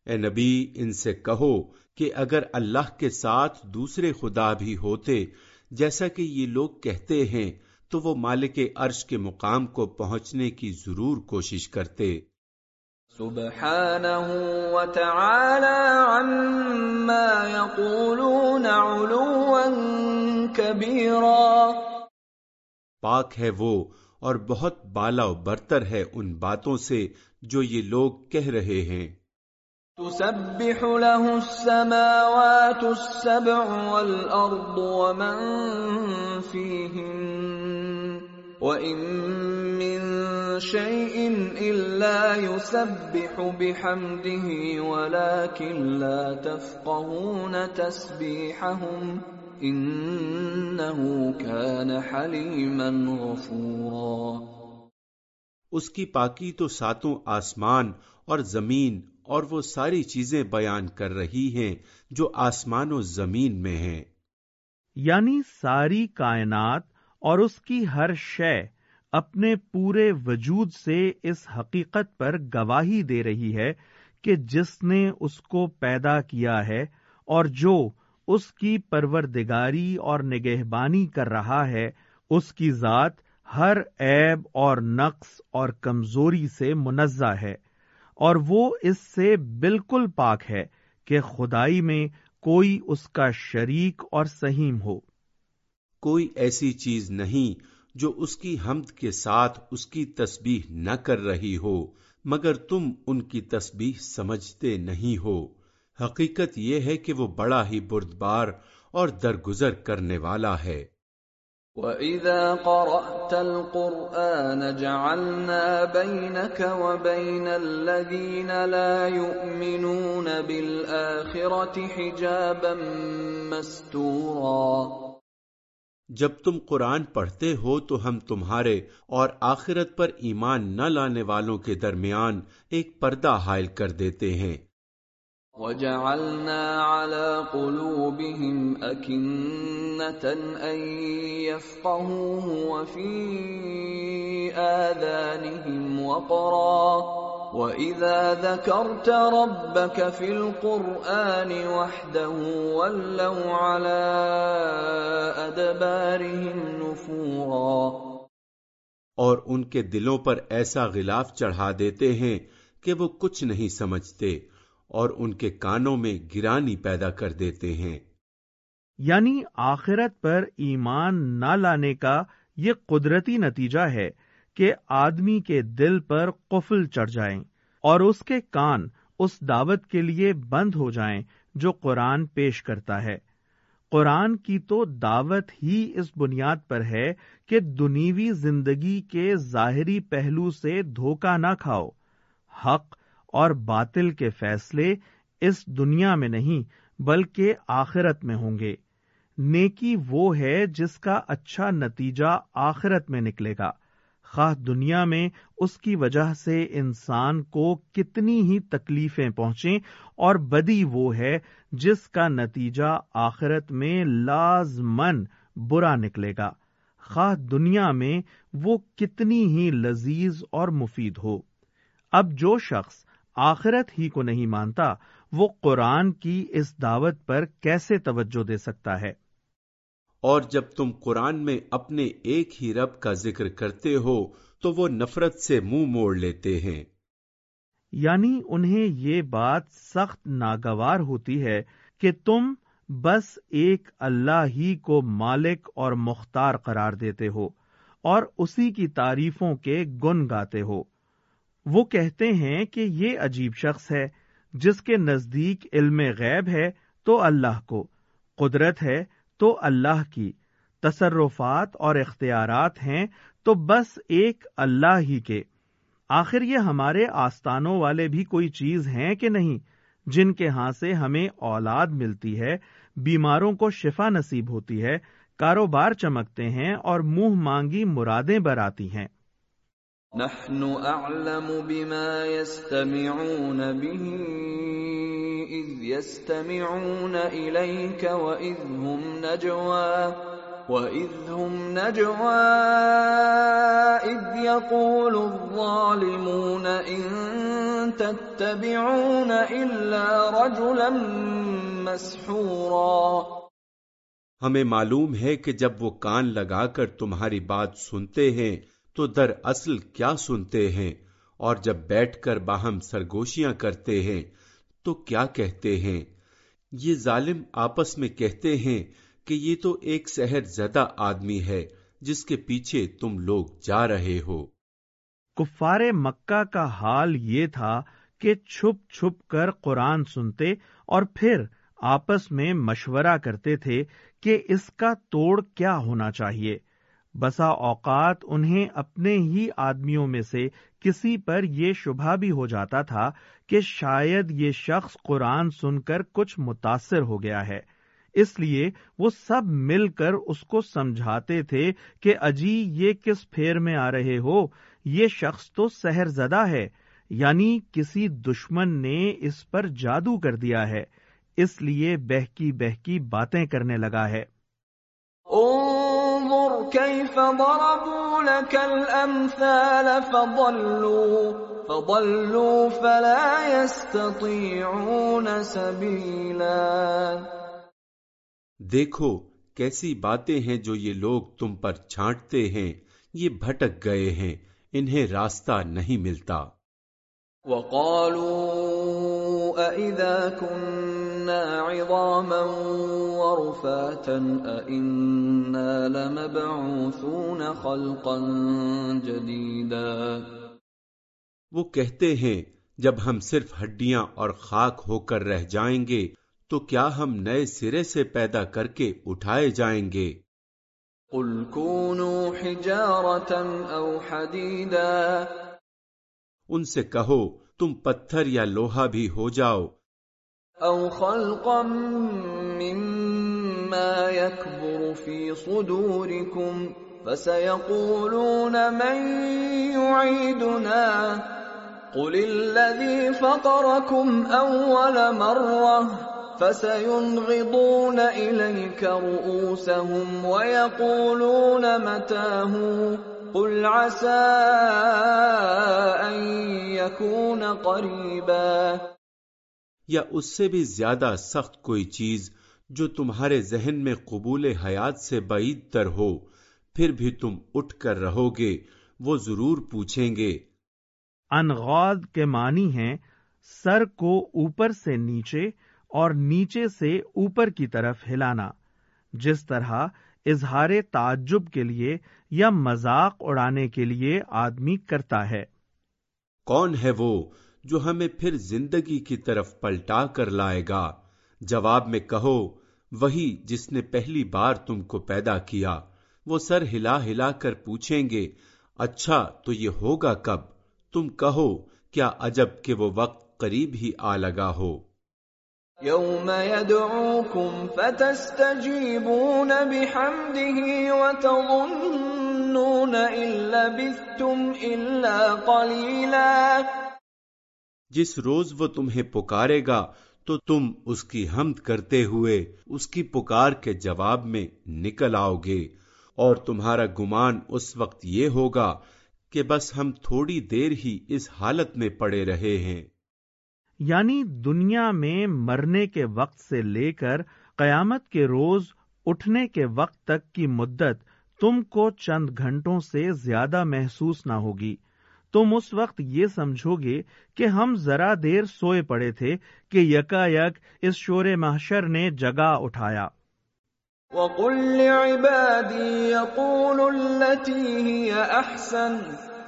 اے نبی ان سے کہو کہ اگر اللہ کے ساتھ دوسرے خدا بھی ہوتے جیسا کہ یہ لوگ کہتے ہیں تو وہ مالک عرش کے مقام کو پہنچنے کی ضرور کوشش کرتے۔ سبحانه وتعالى عما يقولون علوا كبيرا۔ پاک ہے وہ اور بہت بالا و برتر ہے ان باتوں سے جو یہ لوگ کہہ رہے ہیں۔ تسبح له السماوات السبع والأرض ومن فيهن وَإِن مِّن شَيْءٍ إِلَّا يُسَبِّحُ بِحَمْدِهِ وَلَكِن لَّا تَفْقَهُونَ تَسْبِيحَهُمْ إِنَّهُ كَانَ حَلِيمًا غَفُورًا اس کی پاکی تو ساتوں آسمان اور زمین اور وہ ساری چیزیں بیان کر رہی ہیں جو آسمان و زمین میں ہیں۔ یعنی ساری کائنات اور اس کی ہر شے اپنے پورے وجود سے اس حقیقت پر گواہی دے رہی ہے کہ جس نے اس کو پیدا کیا ہے اور جو اس کی پروردگاری اور نگہبانی کر رہا ہے، اس کی ذات ہر عیب اور نقص اور کمزوری سے منزہ ہے۔ اور وہ اس سے بالکل پاک ہے کہ خدائی میں کوئی اس کا شریک اور سہیم ہو۔ کوئی ایسی چیز نہیں جو اس کی حمد کے ساتھ اس کی تسبیح نہ کر رہی ہو، مگر تم ان کی تسبیح سمجھتے نہیں ہو۔ حقیقت یہ ہے کہ وہ بڑا ہی بردبار اور درگزر کرنے والا ہے۔ وَإِذَا قَرَأْتَ الْقُرْآنَ جَعَلْنَا بَيْنَكَ وَبَيْنَ الَّذِينَ لَا يُؤْمِنُونَ بِالْآخِرَةِ حِجَابًا مَسْتُورًا جب تم قرآن پڑھتے ہو تو ہم تمہارے اور آخرت پر ایمان نہ لانے والوں کے درمیان ایک پردہ حائل کر دیتے ہیں۔ وَجَعَلْنَا عَلَى قُلُوبِهِمْ أَكِنَّةً أَن يَفْقَهُوهُ وَفِي آذَانِهِمْ وَقْرًا. وَإِذَا ذَكَرْتَ رَبَّكَ فِي الْقُرْآنِ وَحْدَهُ وَلَّوْا عَلَىٰ أَدْبَارِهِمْ نُفُورًا. اور ان کے دلوں پر ایسا غلاف چڑھا دیتے ہیں کہ وہ کچھ نہیں سمجھتے۔ اور ان کے کانوں میں گرانی پیدا کر دیتے ہیں۔ یعنی آخرت پر ایمان نہ لانے کا یہ قدرتی نتیجہ ہے کہ آدمی کے دل پر قفل چڑھ جائیں اور اس کے کان اس دعوت کے لیے بند ہو جائیں جو قرآن پیش کرتا ہے۔ قرآن کی تو دعوت ہی اس بنیاد پر ہے کہ دنیوی زندگی کے ظاہری پہلو سے دھوکہ نہ کھاؤ۔ حق اور باطل کے فیصلے اس دنیا میں نہیں بلکہ آخرت میں ہوں گے۔ نیکی وہ ہے جس کا اچھا نتیجہ آخرت میں نکلے گا۔ خواہ دنیا میں اس کی وجہ سے انسان کو کتنی ہی تکلیفیں پہنچیں اور بدی وہ ہے جس کا نتیجہ آخرت میں لازمن برا نکلے گا۔ خواہ دنیا میں وہ کتنی ہی لذیذ اور مفید ہو۔ اب جو شخص آخرت ہی کو نہیں مانتا وہ قرآن کی اس دعوت پر کیسے توجہ دے سکتا ہے؟ اور جب تم قرآن میں اپنے ایک ہی رب کا ذکر کرتے ہو تو وہ نفرت سے منہ مو موڑ لیتے ہیں۔ یعنی انہیں یہ بات سخت ناگوار ہوتی ہے کہ تم بس ایک اللہ ہی کو مالک اور مختار قرار دیتے ہو اور اسی کی تعریفوں کے گن گاتے ہو۔ وہ کہتے ہیں کہ یہ عجیب شخص ہے، جس کے نزدیک علم غیب ہے تو اللہ کو، قدرت ہے تو اللہ کی، تصرفات اور اختیارات ہیں تو بس ایک اللہ ہی کے۔ آخر یہ ہمارے آستانوں والے بھی کوئی چیز ہیں کہ نہیں، جن کے ہاں سے ہمیں اولاد ملتی ہے، بیماروں کو شفا نصیب ہوتی ہے، کاروبار چمکتے ہیں اور منہ مانگی مرادیں براتی ہیں۔ نحن اعلم بما يستمعون به اذ يستمعون اليك واذ هم نجوى واذ هم نجوى اذ يقول الظالمون ان تتبعون الا رجلا مسحورا۔ ہمیں معلوم ہے کہ جب وہ کان لگا کر تمہاری بات سنتے ہیں تو در اصل کیا سنتے ہیں؟ اور جب بیٹھ کر باہم سرگوشیاں کرتے ہیں، تو کیا کہتے ہیں؟ یہ ظالم آپس میں کہتے ہیں کہ یہ تو ایک سہر زدہ آدمی ہے، جس کے پیچھے تم لوگ جا رہے ہو۔ کفار مکہ کا حال یہ تھا کہ چھپ چھپ کر قرآن سنتے اور پھر آپس میں مشورہ کرتے تھے کہ اس کا توڑ کیا ہونا چاہیے۔ بسا اوقات انہیں اپنے ہی آدمیوں میں سے کسی پر یہ شبہ بھی ہو جاتا تھا کہ شاید یہ شخص قرآن سن کر کچھ متاثر ہو گیا ہے۔ اس لیے وہ سب مل کر اس کو سمجھاتے تھے کہ اجی یہ کس پھیر میں آ رہے ہو؟ یہ شخص تو سہر زدہ ہے یعنی کسی دشمن نے اس پر جادو کر دیا ہے۔ اس لیے بہکی بہکی باتیں کرنے لگا ہے۔ كيف ضربوا لك الأمثال فضلوا فضلوا فلا يستطيعون سبيلا. دیکھو کیسی باتیں ہیں جو یہ لوگ تم پر چھانٹتے ہیں یہ بھٹک گئے ہیں انہیں راستہ نہیں ملتا۔ وقالوا أئذا كنا عظاما ورفاتا أئنا لمبعوثون خلقا جديدا۔ وہ کہتے ہیں جب ہم صرف ہڈیاں اور خاک ہو کر رہ جائیں گے تو کیا ہم نئے سرے سے پیدا کر کے اٹھائے جائیں گے؟ قل كونوا حجارة او حديدا۔ ان سے کہو تم پتھر یا لوہا بھی ہو جاؤ او خلقا مما يكبر في صدوركم فسيقولون من يعيدنا قل الذي فطركم اول مره فسينغضون اليك رؤوسهم ويقولون متى قل عسى ان يكون قريبا یا اس سے بھی زیادہ سخت کوئی چیز جو تمہارے ذہن میں قبول حیات سے بعید تر ہو پھر بھی تم اٹھ کر رہو گے وہ ضرور پوچھیں گے۔ انغاد کے معنی ہیں سر کو اوپر سے نیچے اور نیچے سے اوپر کی طرف ہلانا جس طرح اظہار تعجب کے لیے یا مذاق اڑانے کے لیے آدمی کرتا ہے۔ کون ہے وہ جو ہمیں پھر زندگی کی طرف پلٹا کر لائے گا۔ جواب میں کہو، وہی جس نے پہلی بار تم کو پیدا کیا، وہ سر ہلا ہلا کر پوچھیں گے اچھا تو یہ ہوگا کب؟ تم کہو، کیا عجب کہ وہ وقت قریب ہی آ لگا ہو۔ يوم يدعوكم فتستجيبون بحمده وتظنون إن لبثتم إلا قليلا جس روز وہ تمہیں پکارے گا، تو تم اس کی حمد کرتے ہوئے اس کی پکار کے جواب میں نکل آؤ گے۔ اور تمہارا گمان اس وقت یہ ہوگا کہ بس ہم تھوڑی دیر ہی اس حالت میں پڑے رہے ہیں۔ یعنی دنیا میں مرنے کے وقت سے لے کر قیامت کے روز اٹھنے کے وقت تک کی مدت تم کو چند گھنٹوں سے زیادہ محسوس نہ ہوگی۔ تم اس وقت یہ سمجھو گے کہ ہم ذرا دیر سوئے پڑے تھے کہ یکا یک اس شور محشر نے جگہ اٹھایا۔ وَقُلْ لِعِبَادِي يَقُولُ الَّتِي هِيَ أَحْسَنُ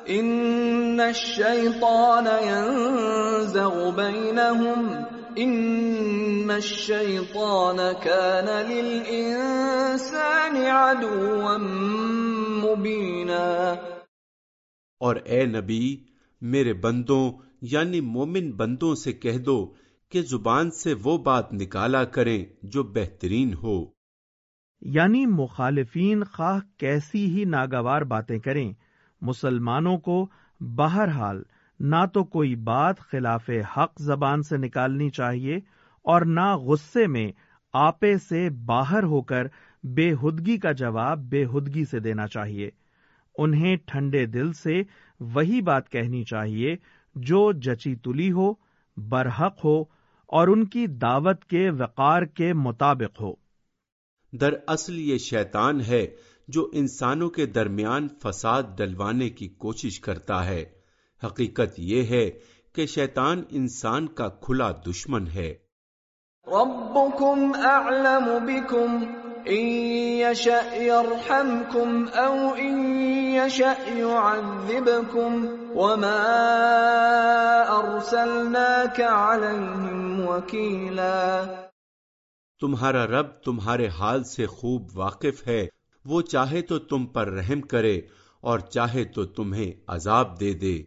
ان الشیطان ينزغ بینہم ان الشیطان کان للانسان عدوا مبینا اور اے نبی، میرے بندوں یعنی مومن بندوں سے کہہ دو کہ زبان سے وہ بات نکالا کریں جو بہترین ہو۔ یعنی مخالفین خواہ کیسی ہی ناگوار باتیں کریں، مسلمانوں کو بہرحال نہ تو کوئی بات خلاف حق زبان سے نکالنی چاہیے اور نہ غصے میں آپے سے باہر ہو کر بے ہدگی کا جواب بے ہدگی سے دینا چاہیے۔ انہیں ٹھنڈے دل سے وہی بات کہنی چاہیے جو جچی تلی ہو برحق ہو اور ان کی دعوت کے وقار کے مطابق ہو۔ در اصل یہ شیطان ہے جو انسانوں کے درمیان فساد ڈلوانے کی کوشش کرتا ہے۔ حقیقت یہ ہے کہ شیطان انسان کا کھلا دشمن ہے۔ ربكم اعلم بكم ان يرحمكم او ان يشاء يعذبكم وما ارسلناك عليهم وكيلا تمہارا رب تمہارے حال سے خوب واقف ہے۔ وہ چاہے تو تم پر رحم کرے اور چاہے تو تمہیں عذاب دے دے۔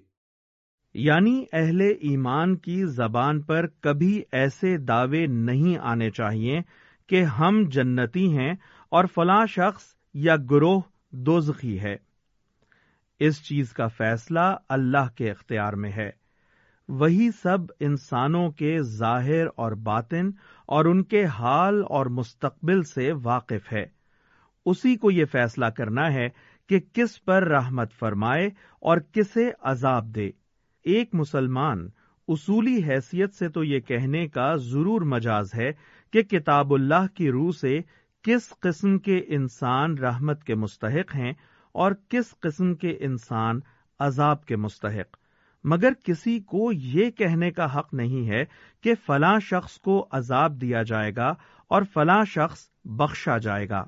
یعنی اہل ایمان کی زبان پر کبھی ایسے دعوے نہیں آنے چاہیے کہ ہم جنتی ہیں اور فلاں شخص یا گروہ دوزخی ہے۔ اس چیز کا فیصلہ اللہ کے اختیار میں ہے۔ وہی سب انسانوں کے ظاہر اور باطن اور ان کے حال اور مستقبل سے واقف ہے۔ اسی کو یہ فیصلہ کرنا ہے کہ کس پر رحمت فرمائے اور کسے عذاب دے۔ ایک مسلمان اصولی حیثیت سے تو یہ کہنے کا ضرور مجاز ہے کہ کتاب اللہ کی روح سے کس قسم کے انسان رحمت کے مستحق ہیں اور کس قسم کے انسان عذاب کے مستحق۔ مگر کسی کو یہ کہنے کا حق نہیں ہے کہ فلاں شخص کو عذاب دیا جائے گا اور فلاں شخص بخشا جائے گا۔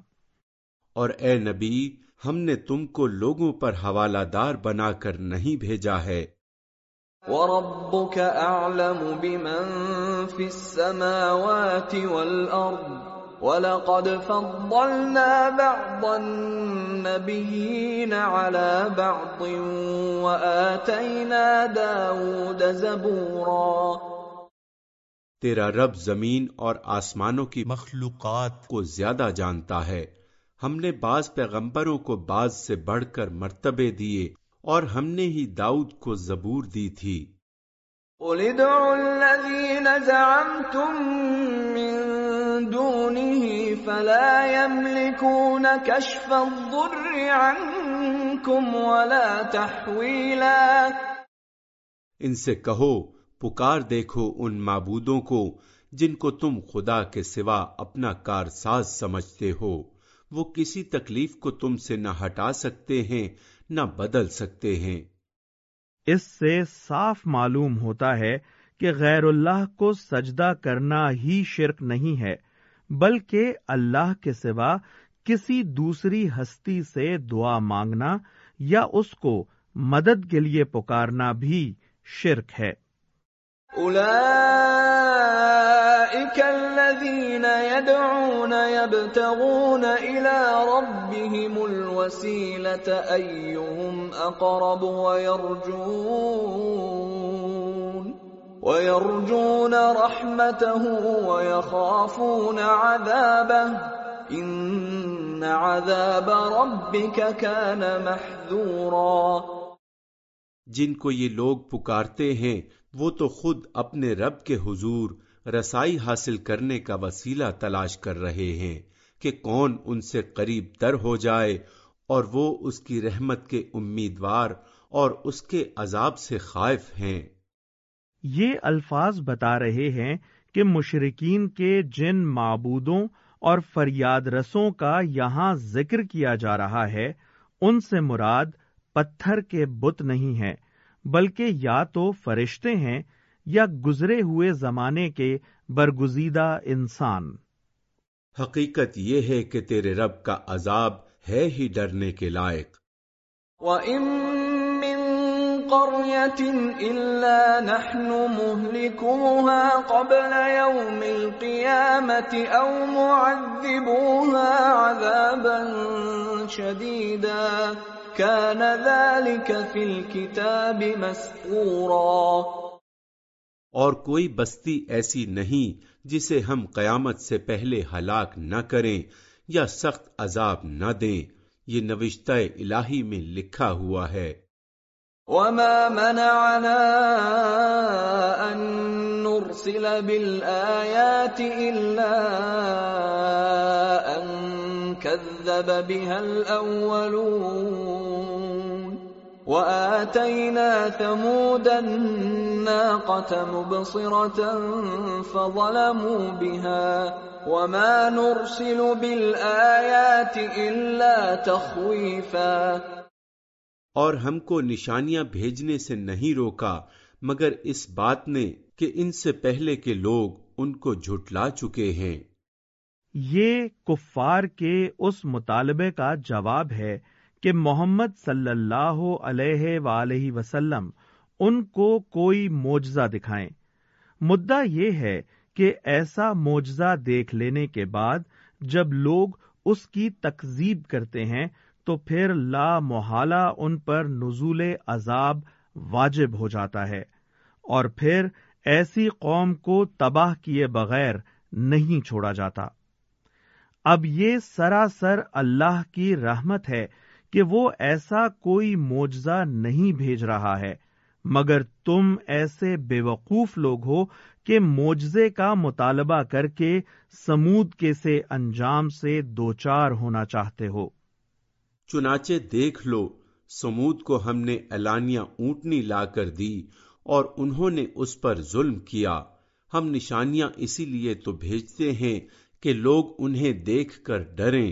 اور اے نبی، ہم نے تم کو لوگوں پر حوالہ دار بنا کر نہیں بھیجا ہے۔ وَرَبُّكَ أَعْلَمُ بِمَن فِي السَّمَاوَاتِ وَالْأَرْضِ وَلَقَدْ فَضَّلْنَا بَعْضَ النَّبِيِّينَ عَلَى بَعْضٍ وَآتَيْنَا دَاوُدَ زَبُورًا تیرا رب زمین اور آسمانوں کی مخلوقات کو زیادہ جانتا ہے۔ ہم نے بعض پیغمبروں کو بعض سے بڑھ کر مرتبے دیے۔ اور ہم نے ہی داؤد کو زبور دی تھی۔ قل ادعوا الذين زعمتم من دونه فلا يملكون كشف الضر عنكم ولا تحويلا۔ ان سے کہو پکار دیکھو ان معبودوں کو جن کو تم خدا کے سوا اپنا کارساز سمجھتے ہو۔ وہ کسی تکلیف کو تم سے نہ ہٹا سکتے ہیں نہ بدل سکتے ہیں۔ اس سے صاف معلوم ہوتا ہے کہ غیر اللہ کو سجدہ کرنا ہی شرک نہیں ہے، بلکہ اللہ کے سوا کسی دوسری ہستی سے دعا مانگنا یا اس کو مدد کے لیے پکارنا بھی شرک ہے۔ الذين يدعون يبتغون إلى ربهم الوسيلة أيهم أقرب ويرجون وَيَرْجُونَ رَحْمَتَهُ وَيَخَافُونَ عَذَابَهُ إِنَّ عَذَابَ رَبِّكَ كَانَ مَحْذُورًا جن کو یہ لوگ پکارتے ہیں وہ تو خود اپنے رب کے حضور رسائی حاصل کرنے کا وسیلہ تلاش کر رہے ہیں کہ کون ان سے قریب تر ہو جائے اور وہ اس کی رحمت کے امیدوار اور اس کے عذاب سے خائف ہیں۔ یہ الفاظ بتا رہے ہیں کہ مشرقین کے جن معبودوں اور فریاد رسوں کا یہاں ذکر کیا جا رہا ہے، ان سے مراد پتھر کے بت نہیں ہیں۔ بلکہ یا تو فرشتے ہیں یا گزرے ہوئے زمانے کے برگزیدہ انسان۔ حقیقت یہ ہے کہ تیرے رب کا عذاب ہے ہی ڈرنے کے لائق۔ قرية إلا نحن مهلكوها قبل يوم القيامة أو معذبوها عذابا شديدا۔ كان ذلك في الكتاب مسطورا۔ اور کوئی بستی ایسی نہیں جسے ہم قیامت سے پہلے ہلاک نہ کریں یا سخت عذاب نہ دیں۔ یہ نوشتہ الہی میں لکھا ہوا ہے۔ وما منعنا أن نرسل بالآيات إلا أن كذب بها الأولون۔ وآتينا ثمود الناقة مبصرة فظلموا بها وما نرسل بالآيات إلا تخويفاً اور ہم کو نشانیاں بھیجنے سے نہیں روکا مگر اس بات نے کہ ان سے پہلے کے لوگ ان کو جھٹلا چکے ہیں۔ یہ کفار کے اس مطالبے کا جواب ہے کہ محمد صلی اللہ علیہ وآلہ وسلم ان کو کوئی معجزہ دکھائیں۔ مدعا یہ ہے کہ ایسا معجزہ دیکھ لینے کے بعد جب لوگ اس کی تکزیب کرتے ہیں تو پھر لا محالہ ان پر نزول عذاب واجب ہو جاتا ہے اور پھر ایسی قوم کو تباہ کیے بغیر نہیں چھوڑا جاتا۔ اب یہ سراسر اللہ کی رحمت ہے کہ وہ ایسا کوئی معجزہ نہیں بھیج رہا ہے، مگر تم ایسے بے وقوف لوگ ہو کہ معجزے کا مطالبہ کر کے سمود کے سے انجام سے دوچار ہونا چاہتے ہو۔ چنانچہ دیکھ لو، سمود کو ہم نے اعلانیہ اونٹنی لا کر دی اور انہوں نے اس پر ظلم کیا۔ ہم نشانیاں اسی لیے تو بھیجتے ہیں کہ لوگ انہیں دیکھ کر ڈریں۔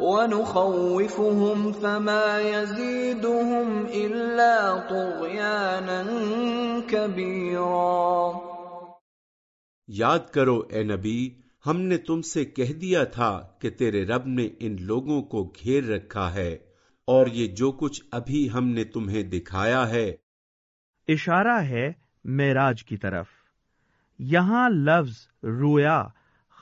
ونخوفهم فما يزيدهم إلا طغيانا كبيرا یاد کرو اے نبی ہم نے تم سے کہہ دیا تھا کہ تیرے رب نے ان لوگوں کو گھیر رکھا ہے اور یہ جو کچھ ابھی ہم نے تمہیں دکھایا ہے۔ اشارہ ہے میراج کی طرف۔ یہاں لفظ رویا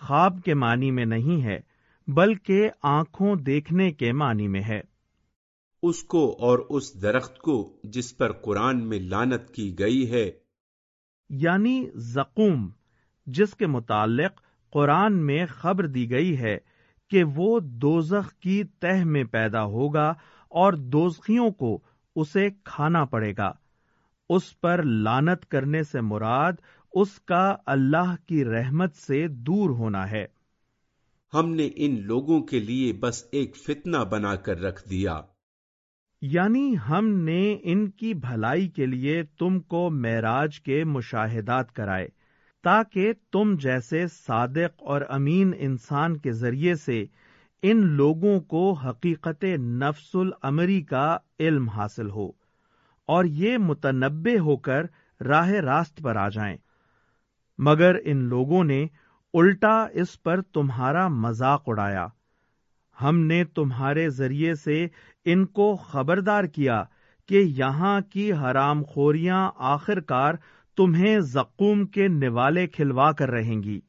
خواب کے معنی میں نہیں ہے بلکہ آنکھوں دیکھنے کے معنی میں ہے۔ اس کو اور اس درخت کو جس پر قرآن میں لانت کی گئی ہے یعنی زقوم جس کے متعلق قرآن میں خبر دی گئی ہے کہ وہ دوزخ کی تہ میں پیدا ہوگا اور دوزخیوں کو اسے کھانا پڑے گا۔ اس پر لانت کرنے سے مراد اس کا اللہ کی رحمت سے دور ہونا ہے۔ ہم نے ان لوگوں کے لیے بس ایک فتنہ بنا کر رکھ دیا۔ یعنی ہم نے ان کی بھلائی کے لیے تم کو معراج کے مشاہدات کرائے، تاکہ تم جیسے صادق اور امین انسان کے ذریعے سے ان لوگوں کو حقیقت نفس العمری کا علم حاصل ہو اور یہ متنبع ہو کر راہ راست پر آ جائیں۔ مگر ان لوگوں نے الٹا اس پر تمہارا مذاق اڑایا۔ ہم نے تمہارے ذریعے سے ان کو خبردار کیا کہ یہاں کی حرام خوریاں آخر کار تمہیں زقوم کے نوالے کھلوا کر رہیں گی۔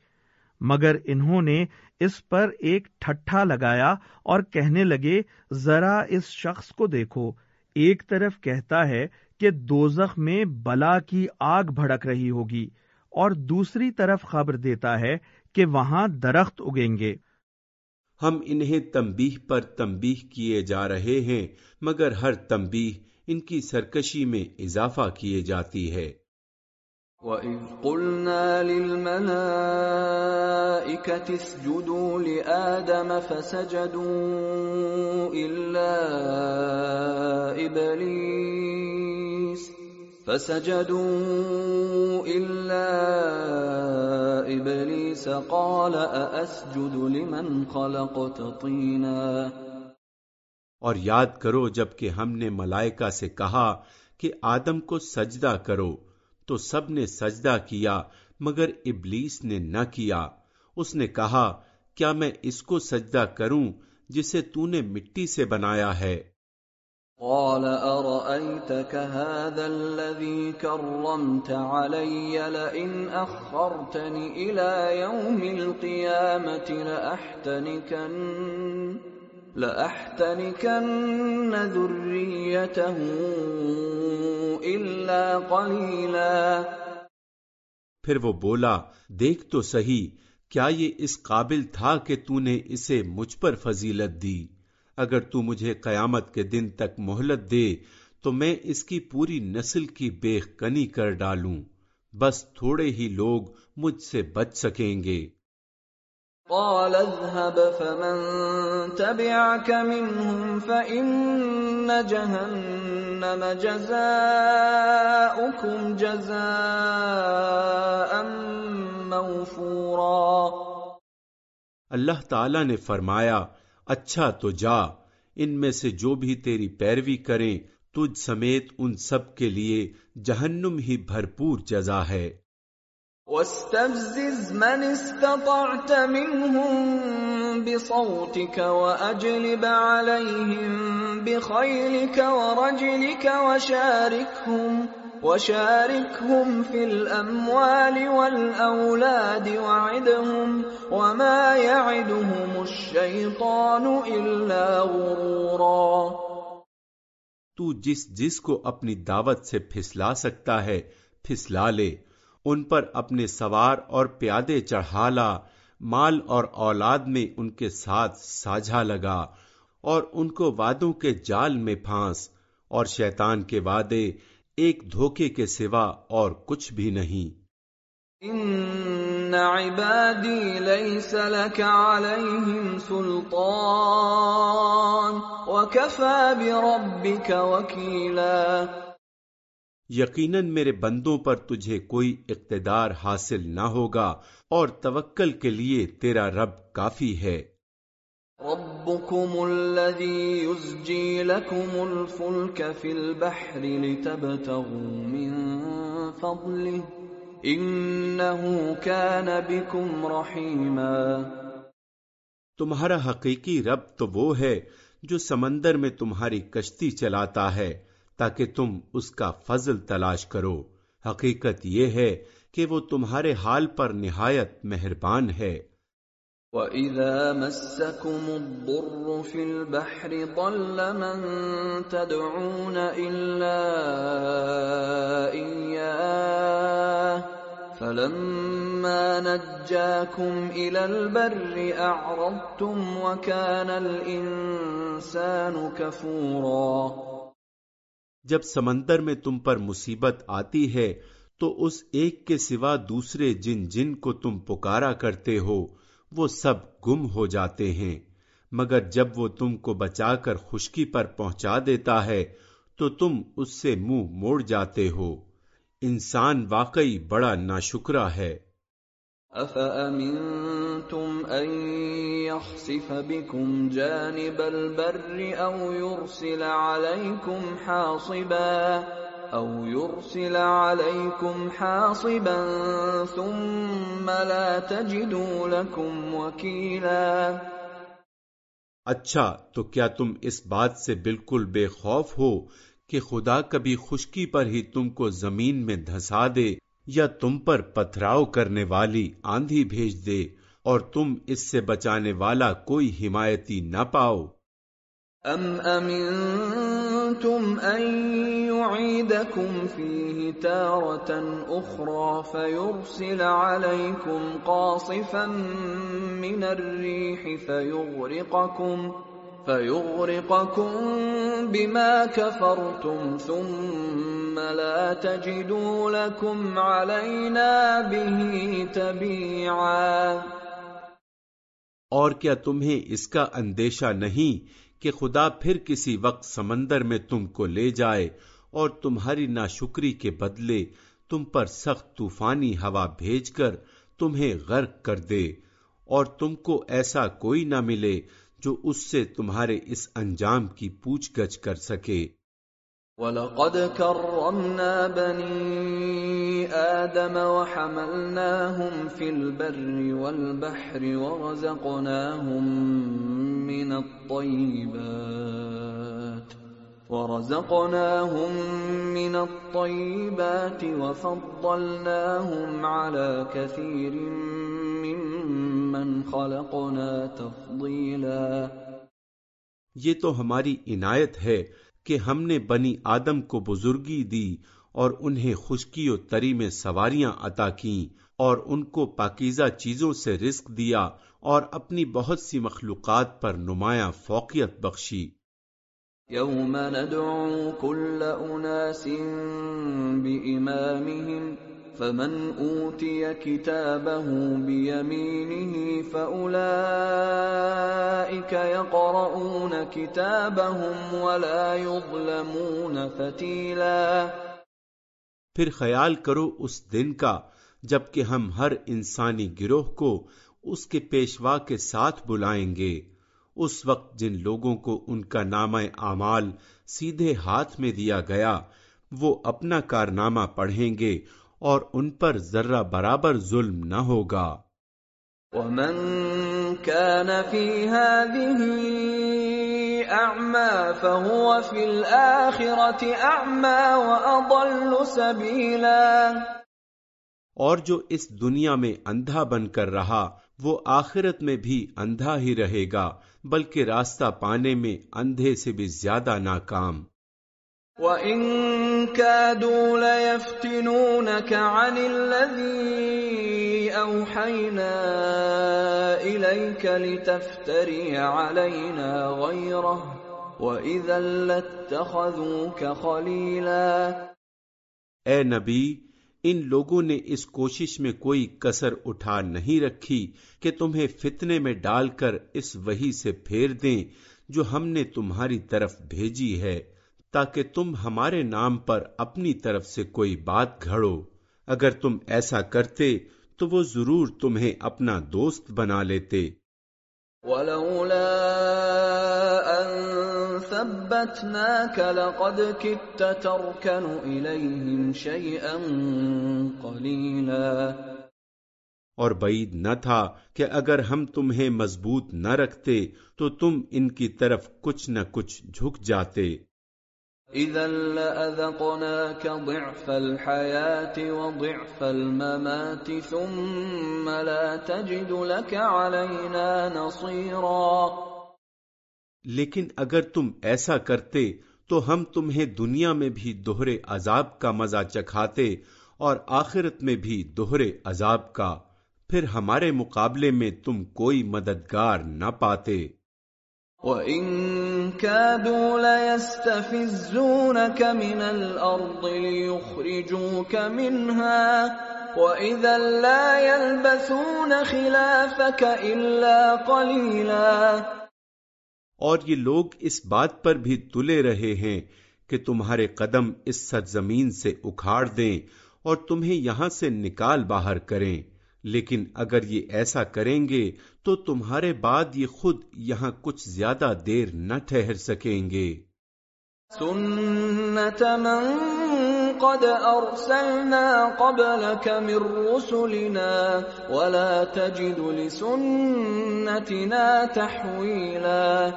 مگر انہوں نے اس پر ایک ٹھٹھا لگایا اور کہنے لگے، ذرا اس شخص کو دیکھو۔ ایک طرف کہتا ہے کہ دوزخ میں بلا کی آگ بھڑک رہی ہوگی اور دوسری طرف خبر دیتا ہے کہ وہاں درخت اگیں گے۔ ہم انہیں تمبیح پر تمبیح کیے جا رہے ہیں مگر ہر تمبیح ان کی سرکشی میں اضافہ کیے جاتی ہے۔ وَإِذْ قُلْنَا لِلْمَلَائِكَةِ اسْجُدُوا لِآدَمَ فَسَجَدُوا إِلَّا إِبْلِيسَ فَسَجَدُوا إِلَّا إِبْلِيسَ قَالَ أَأَسْجُدُ لِمَنْ خَلَقْتَ طِينًا اور یاد کرو جبکہ ہم نے ملائکہ سے کہا کہ آدم کو سجدہ کرو، تو سب نے سجدہ کیا مگر ابلیس نے نہ کیا۔ اس نے کہا، کیا میں اس کو سجدہ کروں جسے تو نے مٹی سے بنایا ہے؟ قال أرأيتك هذا الذي كرمت علي لئن أخرتني إلى يوم القيامة لأحتنكن لأحتنكن ذريته إلا قليلا. پھر وہ بولا، دیکھ تو سہی کیا یہ اس قابل تھا کہ تو نے اسے مجھ پر فضیلت دی؟ اگر تو مجھے قیامت کے دن تک مہلت دے تو میں اس کی پوری نسل کی بے کنی کر ڈالوں۔ بس تھوڑے ہی لوگ مجھ سے بچ سکیں گے۔ قال اذهب فمن تبعك منهم فإن جهنم جزاؤكم جزاء موفورا۔ اللہ تعالی نے فرمایا اچھا تو جا، ان میں سے جو بھی تیری پیروی کریں، تجھ سمیت ان سب کے لیے جہنم ہی بھرپور جزا ہے۔ واستفزز من استطعت منهم بصوتك وأجلب عليهم بخيلك ورجلك وشاركهم وشاركهم في الأموال والأولاد وعدهم وما يعدهم الشيطان إلا غرورا۔ تو جس جس کو اپنی دعوت سے پھسلا سکتا ہے، پھسلا لے۔ ان پر اپنے سوار اور پیادے چڑھالا مال اور اولاد میں ان کے ساتھ ساجھا لگا اور ان کو وادوں کے جال میں پھانس اور شیطان کے وعدے ایک دھوکے کے سوا اور کچھ بھی نہیں۔ ان عبادی لیس لك علیہم سلطان وکفا بربک وکیلا یقیناً میرے بندوں پر تجھے کوئی اقتدار حاصل نہ ہوگا اور توکل کے لیے تیرا رب کافی ہے۔ ربكم الذي يزجي لكم الفلك في البحر لتبتغوا من فضله انه كان بكم رحيما تمہارا حقیقی رب تو وہ ہے جو سمندر میں تمہاری کشتی چلاتا ہے تاکہ تم اس کا فضل تلاش کرو۔ حقیقت یہ ہے کہ وہ تمہارے حال پر نہایت مہربان ہے۔ وَإِذَا مَسَّكُمُ الضُّرُّ فِي الْبَحْرِ ضَلَّ مَن تَدْعُونَ إِلَّا إِيَّاهُ فَلَمَّا نَجَّاكُمْ إِلَى الْبَرِّ أَعْرَضْتُمْ وَكَانَ الْإِنسَانُ كَفُورًا جب سمندر میں تم پر مصیبت آتی ہے، تو اس ایک کے سوا دوسرے جن جن کو تم پکارا کرتے ہو وہ سب گم ہو جاتے ہیں۔ مگر جب وہ تم کو بچا کر خشکی پر پہنچا دیتا ہے، تو تم اس سے منہ مو موڑ جاتے ہو۔ انسان واقعی بڑا ناشکرا ہے۔ افامنتم ان يخسف بكم جانب البر او يرسل عليكم حاصبا؟ او يرسل عليكم حاصبا ثم لا تجدوا لكم وكيلا اچھا تو کیا تم اس بات سے بالکل بے خوف ہو کہ خدا کبھی خشکی پر ہی تم کو زمین میں دھسا دے یا تم پر پتھراؤ کرنے والی آندھی بھیج دے اور تم اس سے بچانے والا کوئی حمایتی نہ پاؤ؟ ام امنتم ان يعيدكم فيه تارة اخرى فيرسل عليكم قاصفا من الريح فيغرقكم فيغرقكم بما كفرتم ثم لا تجدوا لكم علينا به تبيعا اور کیا تمہیں اس کا اندیشہ نہیں کہ خدا پھر کسی وقت سمندر میں تم کو لے جائے اور تمہاری ناشکری کے بدلے تم پر سخت طوفانی ہوا بھیج کر تمہیں غرق کر دے اور تم کو ایسا کوئی نہ ملے جو اس سے تمہارے اس انجام کی پوچھ گچھ کر سکے۔ وَلَقَدْ كَرَّمْنَا بَنِي آدَمَ وَحَمَلْنَاهُمْ فِي الْبَرِّ وَالْبَحْرِ وَرَزَقْنَاهُمْ مِنَ الطَّيِّبَاتِ، وَرَزَقْنَاهُمْ مِنَ الطَّيِّبَاتِ وَفَضَّلْنَاهُمْ عَلَى كَثِيرٍ مِّمَّنْ خَلَقْنَا تَفْضِيلًا. یہ تو ہماری عنایت ہے کہ ہم نے بنی آدم کو بزرگی دی اور انہیں خشکی و تری میں سواریاں عطا کیں اور ان کو پاکیزہ چیزوں سے رزق دیا اور اپنی بہت سی مخلوقات پر نمایاں فوقیت بخشی۔ یوم ندعو کل اناس بإمامهم فمن اوتی کتابه بیمینه فأولئک یقرؤون کتابهم ولا يظلمون فتیلا۔ پھر خیال کرو اس دن کا، جبکہ ہم ہر انسانی گروہ کو اس کے پیشوا کے ساتھ بلائیں گے۔ اس وقت جن لوگوں کو ان کا نام اعمال سیدھے ہاتھ میں دیا گیا، وہ اپنا کارنامہ پڑھیں گے اور ان پر ذرہ برابر ظلم نہ ہوگا۔ ومن كان في هذه اعمى فهو في الاخره اعمى واضل سبيلا اور جو اس دنیا میں اندھا بن کر رہا، وہ آخرت میں بھی اندھا ہی رہے گا، بلکہ راستہ پانے میں اندھے سے بھی زیادہ ناکام۔ وَإِن كَادُوا لَيَفْتِنُونَكَ عَنِ الَّذِي أَوْحَيْنَا إِلَيْكَ لِتَفْتَرِيَ عَلَيْنَا غَيْرَهُ وَإِذًا لَاتَّخَذُوكَ خَلِيلًا اے نبی، ان لوگوں نے اس کوشش میں کوئی کسر اٹھا نہیں رکھی کہ تمہیں فتنے میں ڈال کر اس وحی سے پھیر دیں جو ہم نے تمہاری طرف بھیجی ہے۔ تاکہ تم ہمارے نام پر اپنی طرف سے کوئی بات گھڑو۔ اگر تم ایسا کرتے تو وہ ضرور تمہیں اپنا دوست بنا لیتے۔ وَلَوْلَا أَن ثَبَّتْنَاكَ لَقَدْ كِدتَّ تَرْكَنُ إِلَيْهِمْ شَيْئًا قَلِيلًا۔ اور بعید نہ تھا کہ اگر ہم تمہیں مضبوط نہ رکھتے تو تم ان کی طرف کچھ نہ کچھ جھک جاتے۔ اذا ضعف وضعف الممات ثم لا تجد لك علينا نصيرا لیکن اگر تم ایسا کرتے تو ہم تمہیں دنیا میں بھی دوہرے عذاب کا مزہ چکھاتے اور آخرت میں بھی دوہرے عذاب کا، پھر ہمارے مقابلے میں تم کوئی مددگار نہ پاتے۔ وَإِن كَادُوا لَيَسْتَفِزُّونَكَ مِنَ الْأَرْضِ لِيُخْرِجُوكَ مِنْهَا وَإِذًا لَّا يَلْبَثُونَ خِلَافَكَ إِلَّا قَلِيلًا اور یہ لوگ اس بات پر بھی تلے رہے ہیں کہ تمہارے قدم اس سرزمین سے اکھاڑ دیں اور تمہیں یہاں سے نکال باہر کریں۔ لیکن اگر یہ ایسا کریں گے تو تمہارے بعد یہ خود یہاں کچھ زیادہ دیر نہ ٹھہر سکیں گے۔ سنت من قد ارسلنا قبلك من رسلنا ولا تجد لسنتنا تحویلا۔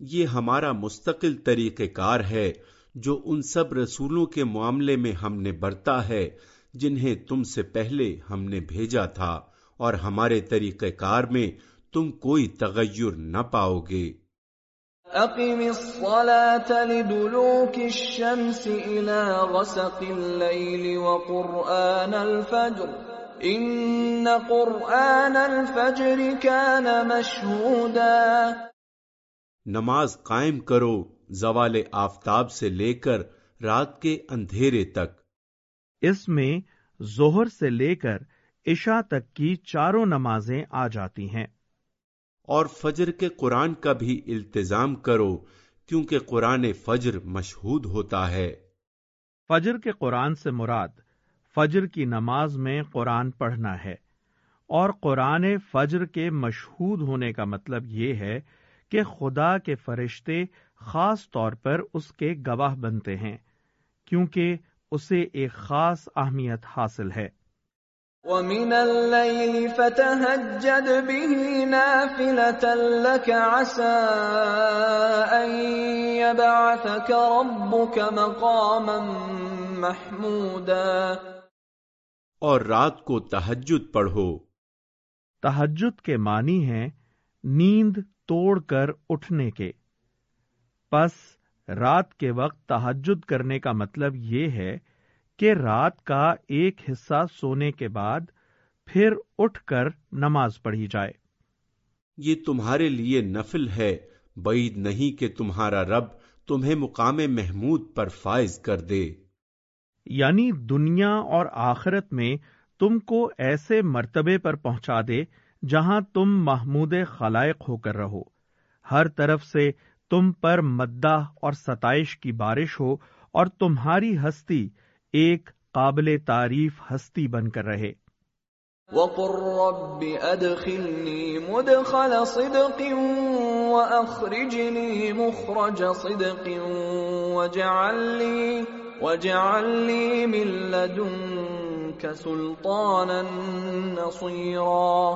یہ ہمارا مستقل طریقہ کار ہے جو ان سب رسولوں کے معاملے میں ہم نے برتا ہے۔ جنہیں تم سے پہلے ہم نے بھیجا تھا اور ہمارے طریقہ کار میں تم کوئی تغیر نہ پاؤ گے۔ اقم الصلاة لدلوك الشمس الى غسق الليل وقرآن الفجر. ان قرآن الفجر كان مشهودا. نماز قائم کرو زوال آفتاب سے لے کر رات کے اندھیرے تک۔ اس میں زہر سے لے کر عشاء تک کی چاروں نمازیں آ جاتی ہیں۔ اور فجر کے قرآن کا بھی التظام کرو کیونکہ قرآن فجر مشہود ہوتا ہے۔ فجر کے قرآن سے مراد فجر کی نماز میں قرآن پڑھنا ہے۔ اور قرآن فجر کے مشہود ہونے کا مطلب یہ ہے کہ خدا کے فرشتے خاص طور پر اس کے گواہ بنتے ہیں کیونکہ اسے ایک خاص اہمیت حاصل ہے۔ وَمِنَ اللَّيْلِ فَتَهَجَّدْ بِهِ نَافِلَةً لَكَ عَسَىٰ أَن يَبْعَثَكَ رَبُّكَ مَقَامًا مَحْمُودًا۔ اور رات کو تہجد پڑھو۔ تہجد کے معنی ہیں نیند توڑ کر اٹھنے کے۔ پس رات کے وقت تہجد کرنے کا مطلب یہ ہے کہ رات کا ایک حصہ سونے کے بعد پھر اٹھ کر نماز پڑھی جائے۔ یہ تمہارے لیے نفل ہے۔ بعید نہیں کہ تمہارا رب تمہیں مقام محمود پر فائز کر دے۔ یعنی دنیا اور آخرت میں تم کو ایسے مرتبے پر پہنچا دے جہاں تم محمود خلائق ہو کر رہو۔ ہر طرف سے تم پر مدہ اور ستائش کی بارش ہو اور تمہاری ہستی ایک قابل تعریف ہستی بن کر رہے۔ وَقُلْ رَبِّ أَدْخِلْنِي مُدْخَلَ صِدْقٍ وَأَخْرِجْنِي مُخْرَجَ صِدْقٍ وَجَعَلْ لِي مِن لَّدُنكَ سُلْطَانًا نَصِيرًا۔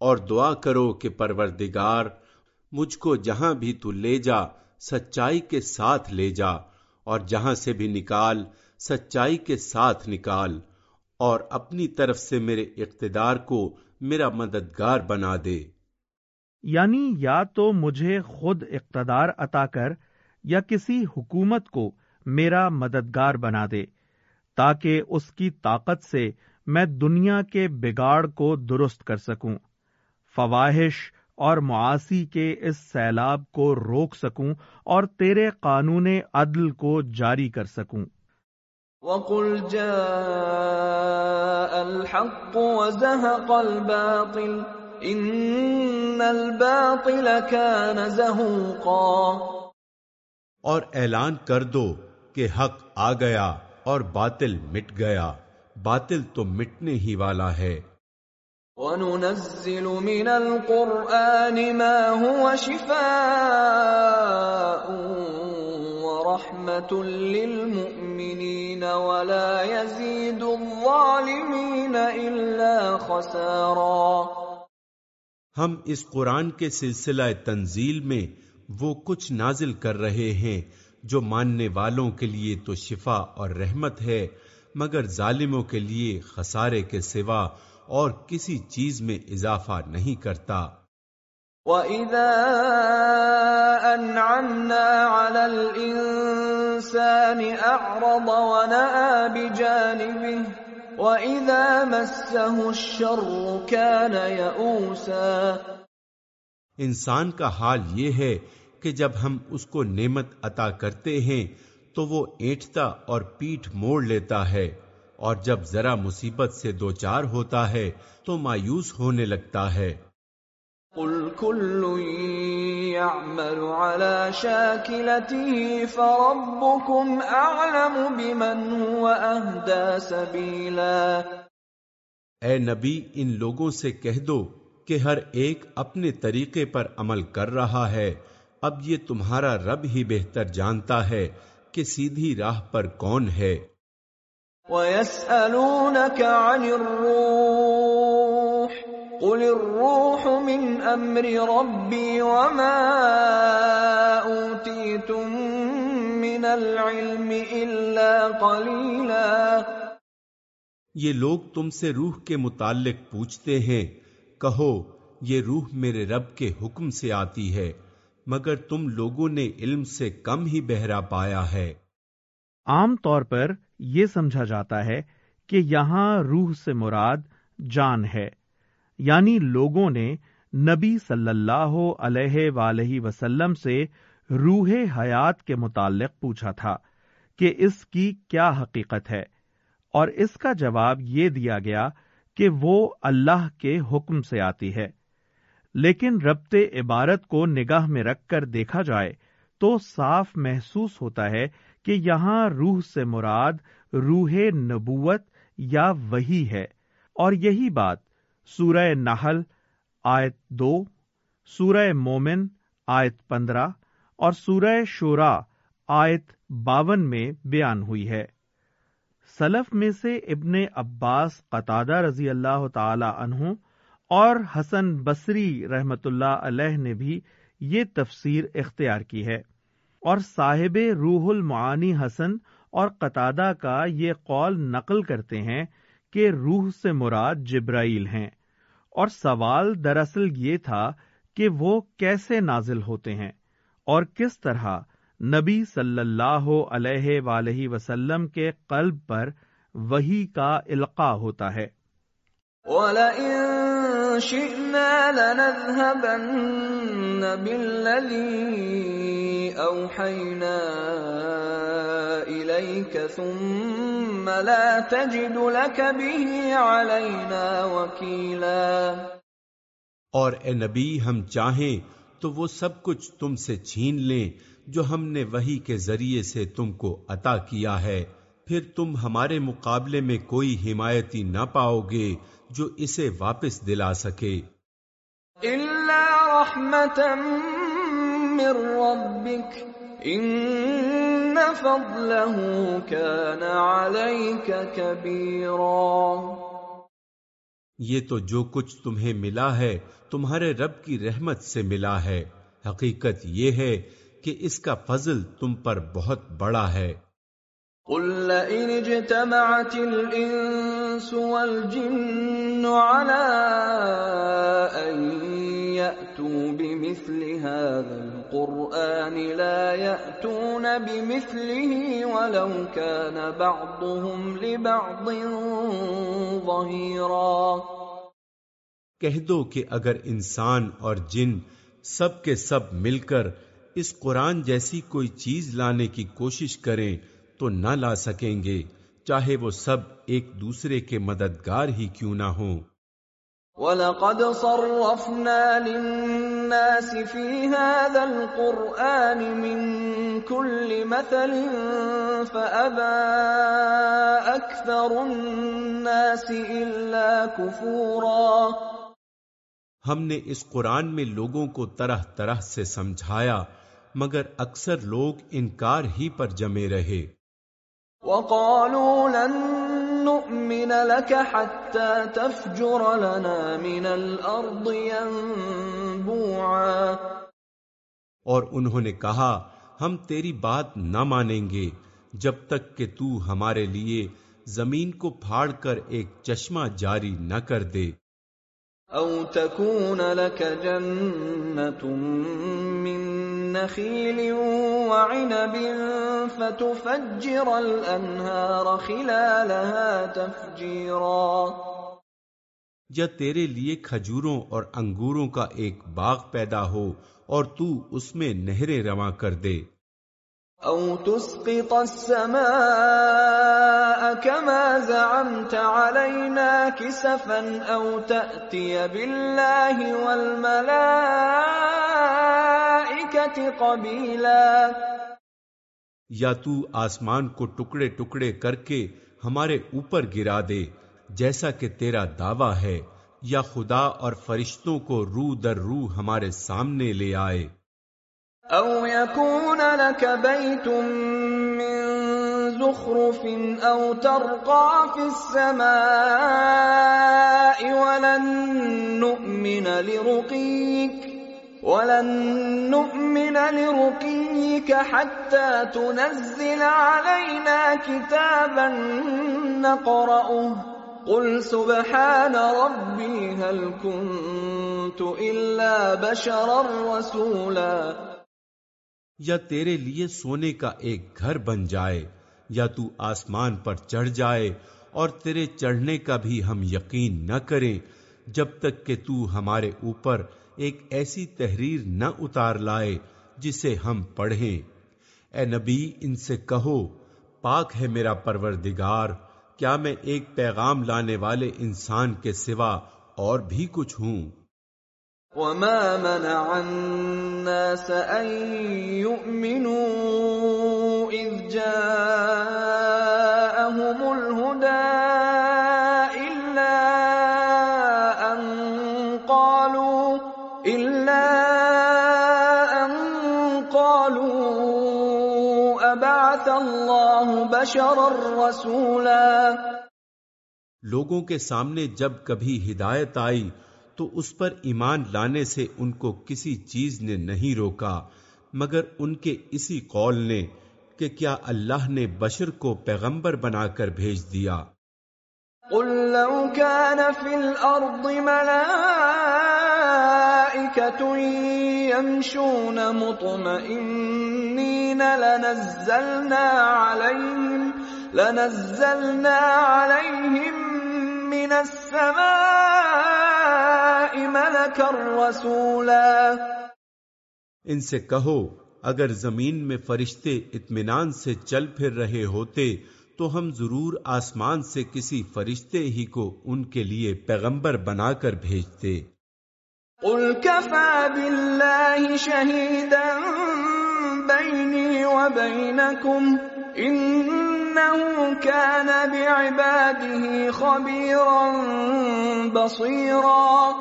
اور دعا کرو کہ پروردگار مجھ کو جہاں بھی تو لے جا، سچائی کے ساتھ لے جا، اور جہاں سے بھی نکال، سچائی کے ساتھ نکال، اور اپنی طرف سے میرے اقتدار کو میرا مددگار بنا دے۔ یعنی یا تو مجھے خود اقتدار عطا کر، یا کسی حکومت کو میرا مددگار بنا دے، تاکہ اس کی طاقت سے میں دنیا کے بگاڑ کو درست کر سکوں۔ فواہش اور معاشی کے اس سیلاب کو روک سکوں اور تیرے قانون عدل کو جاری کر سکوں۔ وَقُلْ جَاءَ الْحَقُّ وَزَهَقَ الْبَاطِلُ إِنَّ الْبَاطِلَ كَانَ زَهُوقًا۔ اور اعلان کر دو کہ حق آ گیا اور باطل مٹ گیا۔ باطل تو مٹنے ہی والا ہے۔ وَنُنَزِّلُ مِنَ الْقُرْآنِ مَا هُوَ شِفَاءٌ وَرَحْمَةٌ للمؤمنين ولا يزيد الظالمين الا خسارا. ہم اس قرآن کے سلسلہ تنزیل میں وہ کچھ نازل کر رہے ہیں جو ماننے والوں کے لیے تو شفا اور رحمت ہے، مگر ظالموں کے لیے خسارے کے سوا اور کسی چیز میں اضافہ نہیں کرتا۔ وَإِذَا أَنْعَمْنَا عَلَى الْإِنسَانِ أَعْرَضَ وَنَأَى بِجَانِبِهِ وَإِذَا مَسَّهُ الشَّرُّ كَانَ يَئُوسًا۔ انسان کا حال یہ ہے کہ جب ہم اس کو نعمت عطا کرتے ہیں تو وہ اینٹتا اور پیٹھ موڑ لیتا ہے۔ اور جب ذرا مصیبت سے دوچار ہوتا ہے تو مایوس ہونے لگتا ہے۔ قل كل يعمل على شاكلته فربكم اعلم بمن هو اهدى سبيلا اے نبی ان لوگوں سے کہہ دو کہ ہر ایک اپنے طریقے پر عمل کر رہا ہے۔ اب یہ تمہارا رب ہی بہتر جانتا ہے کہ سیدھی راہ پر کون ہے۔ وَيَسْأَلُونَكَ عَنِ الرُّوحِ قُلِ الرُّوحُ مِنْ أَمْرِ رَبِّي وَمَا أُوتِيتُم مِّنَ الْعِلْمِ إِلَّا قَلِيلًا یہ لوگ تم سے روح کے متعلق پوچھتے ہیں۔ کہو یہ روح میرے رب کے حکم سے آتی ہے مگر تم لوگوں نے علم سے کم ہی بہرا پایا ہے۔ عام طور پر یہ سمجھا جاتا ہے کہ یہاں روح سے مراد جان ہے یعنی لوگوں نے نبی صلی اللہ علیہ وآلہ وسلم سے روح حیات کے متعلق پوچھا تھا کہ اس کی کیا حقیقت ہے، اور اس کا جواب یہ دیا گیا کہ وہ اللہ کے حکم سے آتی ہے۔ لیکن ربط عبارت کو نگاہ میں رکھ کر دیکھا جائے تو صاف محسوس ہوتا ہے کہ یہاں روح سے مراد روح نبوت یا وہی ہے۔ اور یہی بات سورہ نحل آیت دو، سورہ مومن آیت پندرہ اور سورہ شورا آیت باون میں بیان ہوئی ہے۔ سلف میں سے ابن عباس قطادہ رضی اللہ تعالی عنہ اور حسن بصری رحمت اللہ علیہ نے بھی یہ تفسیر اختیار کی ہے۔ اور صاحب روح المعانی حسن اور قطادہ کا یہ قول نقل کرتے ہیں کہ روح سے مراد جبرائیل ہیں۔ اور سوال دراصل یہ تھا کہ وہ کیسے نازل ہوتے ہیں اور کس طرح نبی صلی اللہ علیہ وآلہ وسلم کے قلب پر وہی کا القا ہوتا ہے۔ وَلَئِن شِئْنَا لَنَذْهَبَنَّ بِالَّذِي أَوْحَيْنَا إِلَيْكَ ثُمَّ لَا تَجِدُ لَكَ بِهِ عَلَيْنَا وَكِيلًا اور اے نبی، ہم چاہیں تو وہ سب کچھ تم سے چھین لیں جو ہم نے وہی کے ذریعے سے تم کو عطا کیا ہے۔ پھر تم ہمارے مقابلے میں کوئی حمایتی نہ پاؤ گے۔ جو اسے واپس دلا سکے۔ یہ تو جو کچھ تمہیں ملا ہے تمہارے رب کی رحمت سے ملا ہے۔ حقیقت یہ ہے کہ اس کا فضل تم پر بہت بڑا ہے۔ قل لئن اجتمعت الانس والجن على ان يأتوا بمثل هذا القرآن لا يأتون بمثله ولو كان بعضهم لبعض ظهيرا۔ کہہ دو کہ اگر انسان اور جن سب کے سب مل کر اس قرآن جیسی کوئی چیز لانے کی کوشش کریں تو نہ لا سکیں گے چاہے وہ سب ایک دوسرے کے مددگار ہی کیوں نہ ہوں۔ وَلَقَدْ صَرَّفْنَا لِلنَّاسِ فِي هَذَا الْقُرْآنِ مِنْ كُلِّ مَثَلٍ فَأَبَى أَكْثَرُ النَّاسِ إِلَّا كُفُورًا۔ ہم نے اس قرآن میں لوگوں کو طرح طرح سے سمجھایا مگر اکثر لوگ انکار ہی پر جمے رہے۔ وقالوا لن نؤمن لك حتى تفجر لنا من الارض ينبوعا۔ اور انہوں نے کہا، ہم تیری بات نہ مانیں گے، جب تک کہ تو ہمارے لیے زمین کو پھاڑ کر ایک چشمہ جاری نہ کر دے۔ او تكون لك جنة من نخيل وعنب فتفجر الانهار خلالها تفجيرا یا تیرے لیے کھجوروں اور انگوروں کا ایک باغ پیدا ہو اور تو اس میں نہریں رواں کر دے او تسقط السماء كما زعمت علينا كسفا او تأتي بالله والملائكة قبيلا. یا تو آسمان کو ٹکڑے ٹکڑے کر کے ہمارے اوپر گرا دے، جیسا کہ تیرا دعویٰ ہے، یا خدا اور فرشتوں کو رو در رو ہمارے سامنے لے آئے۔ أو يكون لك بيت من زخرف أو ترقى في السماء ولن نؤمن لرقيك ولن نؤمن لرقيك حتى تنزل علينا كتابا نقرأه قل سبحان ربي هل كنت إلا بشرا رسولا یا تیرے لیے سونے کا ایک گھر بن جائے، یا تو آسمان پر چڑھ جائے، اور تیرے چڑھنے کا بھی ہم یقین نہ کریں، جب تک کہ تو ہمارے اوپر ایک ایسی تحریر نہ اتار لائے جسے ہم پڑھیں۔ اے نبی، ان سے کہو، پاک ہے میرا پروردگار، کیا میں ایک پیغام لانے والے انسان کے سوا اور بھی کچھ ہوں؟ وما منع الناس أن يؤمنوا إذ جاءهم الهدى إلا أن قالوا إلا أن قالوا أبعث الله بشرا رسولا لوگوں کے سامنے جب کبھی ہدایت آئی تو اس پر ایمان لانے سے ان کو کسی چیز نے نہیں روکا، مگر ان کے اسی قول نے کہ کیا اللہ نے بشر کو پیغمبر بنا کر بھیج دیا۔ قل لو كان في الارض ملائكة يمشون مطمئنين، لنزلنا عليهم لنزلنا عليهم من السماء ملكا رسولا۔ ان سے کہو اگر زمین میں فرشتے اطمینان سے چل پھر رہے ہوتے تو ہم ضرور آسمان سے کسی فرشتے ہی کو ان کے لیے پیغمبر بنا کر بھیجتے۔ قل كفى بالله شهيدا بيني وبينكم انه كان بعباده خبيرا بصيرا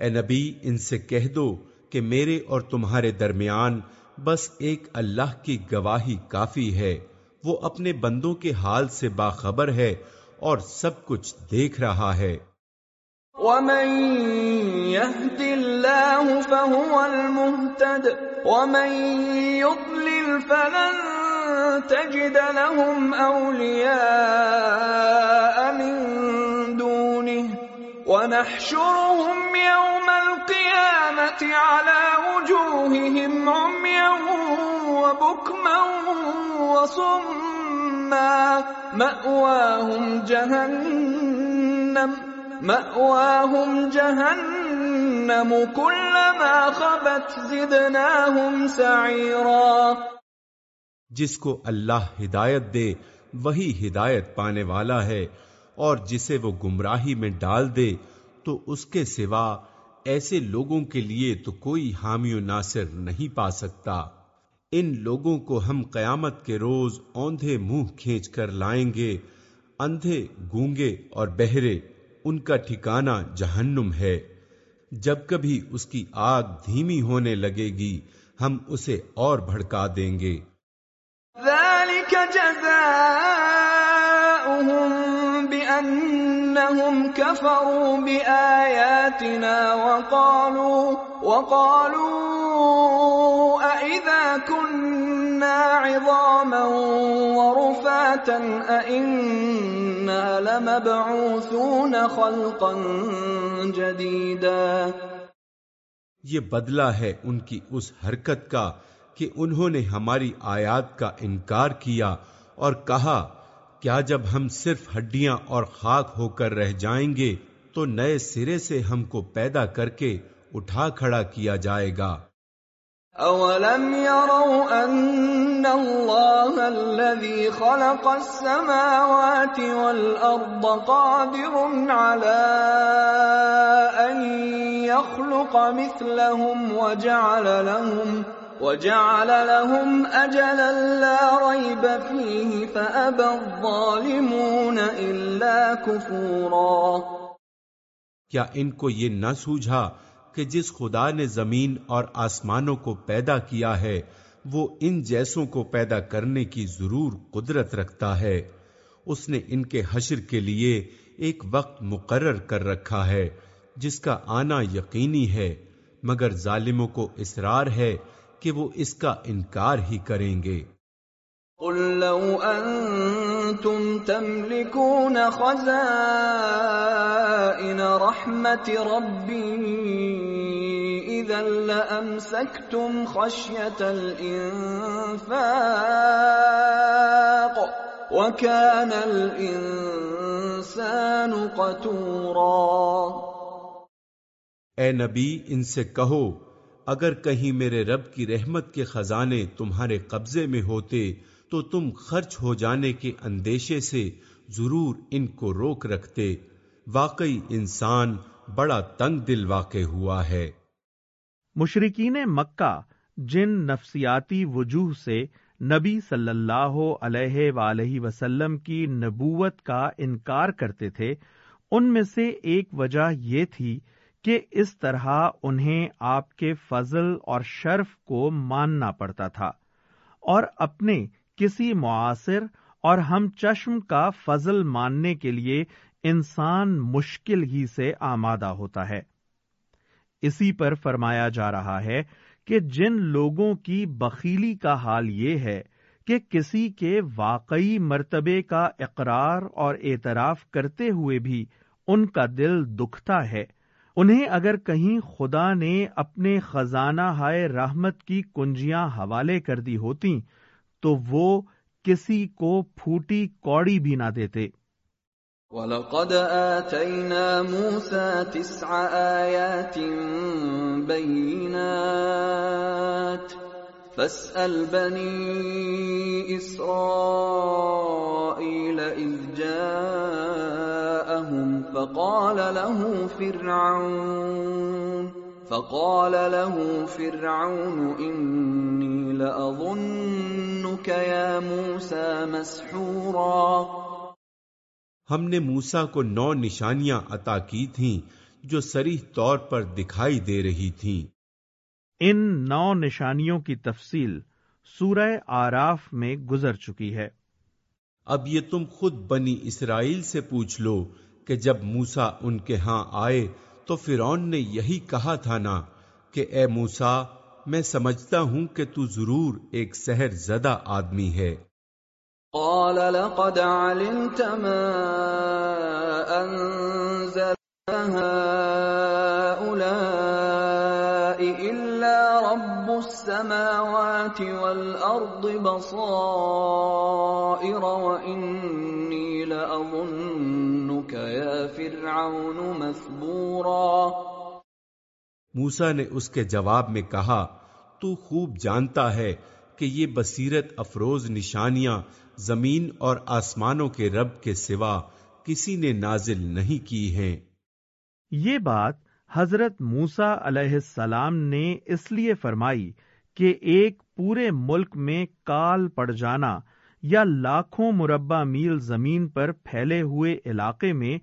اے نبی، ان سے کہہ دو کہ میرے اور تمہارے درمیان بس ایک اللہ کی گواہی کافی ہے۔ وہ اپنے بندوں کے حال سے باخبر ہے اور سب کچھ دیکھ رہا ہے۔ ومن يهد الله فهو المهتد ومن يضلل فلن تجد لهم أولياء من دونه ونحشرهم يوم القيامة على وجوههم عميا وبكما وصما مأواهم جهنم مأواهم جهنم كلما خبت زدناهم سعيرا. جس کو اللہ ہدایت دے، وہی ہدایت پانے والا ہے، اور جسے وہ گمراہی میں ڈال دے تو اس کے سوا ایسے لوگوں کے لیے تو کوئی حامی و ناصر نہیں پا سکتا۔ ان لوگوں کو ہم قیامت کے روز اوندھے منہ کھینچ کر لائیں گے، اندھے گونگے اور بہرے، ان کا ٹھکانہ جہنم ہے۔ جب کبھی اس کی آگ دھیمی ہونے لگے گی، ہم اسے اور بھڑکا دیں گے۔ ذلك جزاؤهم بأنهم كفروا بآياتنا وقالوا وقالوا أئذا كنا عظاما ورفاتا أئنا لمبعوثون خلقا جديدا یہ بدلہ ہے ان کی اس حرکت کا کہ انہوں نے ہماری آیات کا انکار کیا اور کہا کیا جب ہم صرف ہڈیاں اور خاک ہو کر رہ جائیں گے تو نئے سرے سے ہم کو پیدا کر کے اٹھا کھڑا کیا جائے گا۔ أولم يروا أن الله الذي خلق السماوات والأرض قادر على أن يخلق مثلهم وجعل لهم وجعل لهم أجلا لا ريب فيه فأبى الظالمون إلا كفورا. کیا ان کو یہ نہ سوجھا کہ جس خدا نے زمین اور آسمانوں کو پیدا کیا ہے، وہ ان جیسوں کو پیدا کرنے کی ضرور قدرت رکھتا ہے؟ اس نے ان کے حشر کے لیے ایک وقت مقرر کر رکھا ہے جس کا آنا یقینی ہے، مگر ظالموں کو اصرار ہے کہ وہ اس کا انکار ہی کریں گے۔ قل لو انتم تملكون خزائن رحمت ربی اذا لامسكتم خشیت الانفاق وكان الانسان قتورا۔ اے نبی ان سے کہو اگر کہیں میرے رب کی رحمت کے خزانے تمہارے قبضے میں ہوتے، تو تم خرچ ہو جانے کے اندیشے سے ضرور ان کو روک رکھتے۔ واقعی انسان بڑا تنگ دل واقع ہوا ہے۔ مشرقین مکہ جن نفسیاتی وجوہ سے نبی صلی اللہ علیہ وآلہ وسلم کی نبوت کا انکار کرتے تھے، ان میں سے ایک وجہ یہ تھی کہ اس طرح انہیں آپ کے فضل اور شرف کو ماننا پڑتا تھا اور اپنے کسی معاصر اور ہم چشم کا فضل ماننے کے لیے انسان مشکل ہی سے آمادہ ہوتا ہے۔ اسی پر فرمایا جا رہا ہے کہ جن لوگوں کی بخیلی کا حال یہ ہے کہ کسی کے واقعی مرتبے کا اقرار اور اعتراف کرتے ہوئے بھی ان کا دل دکھتا ہے انہیں اگر کہیں خدا نے اپنے خزانہ ہائے رحمت کی کنجیاں حوالے کر دی ہوتی تو وہ کسی کو پھوٹی کوڑی بھی نہ دیتے۔ وَلَقَدْ آتَيْنَا مُوسَى تِسْعَ آيَاتٍ بَيِّنَاتٍ فَاسْأَلْ بَنِي إِسْرَائِيلَ إِذْ جَاءَهُمْ فَقَالَ لَهُ فِرْعَوْنُ فقال له فرعون انی لأظنك یا موسى مسحورا. ہم نے موسا کو نو نشانیاں عطا کی تھیں جو سریح طور پر دکھائی دے رہی تھیں۔ ان نو نشانیوں کی تفصیل سورہ آراف میں گزر چکی ہے۔ اب یہ تم خود بنی اسرائیل سے پوچھ لو کہ جب موسا ان کے ہاں آئے تو فرون نے یہی کہا تھا نا کہ اے موسا میں سمجھتا ہوں کہ تو ضرور ایک سحر زدہ آدمی ہے۔ قال لقد علمت ما انزل هؤلاء الا رب السماوات والارض بصائر واني فرعون موسا نے اس کے جواب میں کہا تو خوب جانتا ہے کہ یہ بصیرت افروز نشانیاں زمین اور آسمانوں کے رب کے سوا کسی نے نازل نہیں کی ہیں۔ یہ بات حضرت موسا علیہ السلام نے اس لیے فرمائی کہ ایک پورے ملک میں کال پڑ جانا یا لاکھوں مربع میل زمین پر پھیلے ہوئے علاقے میں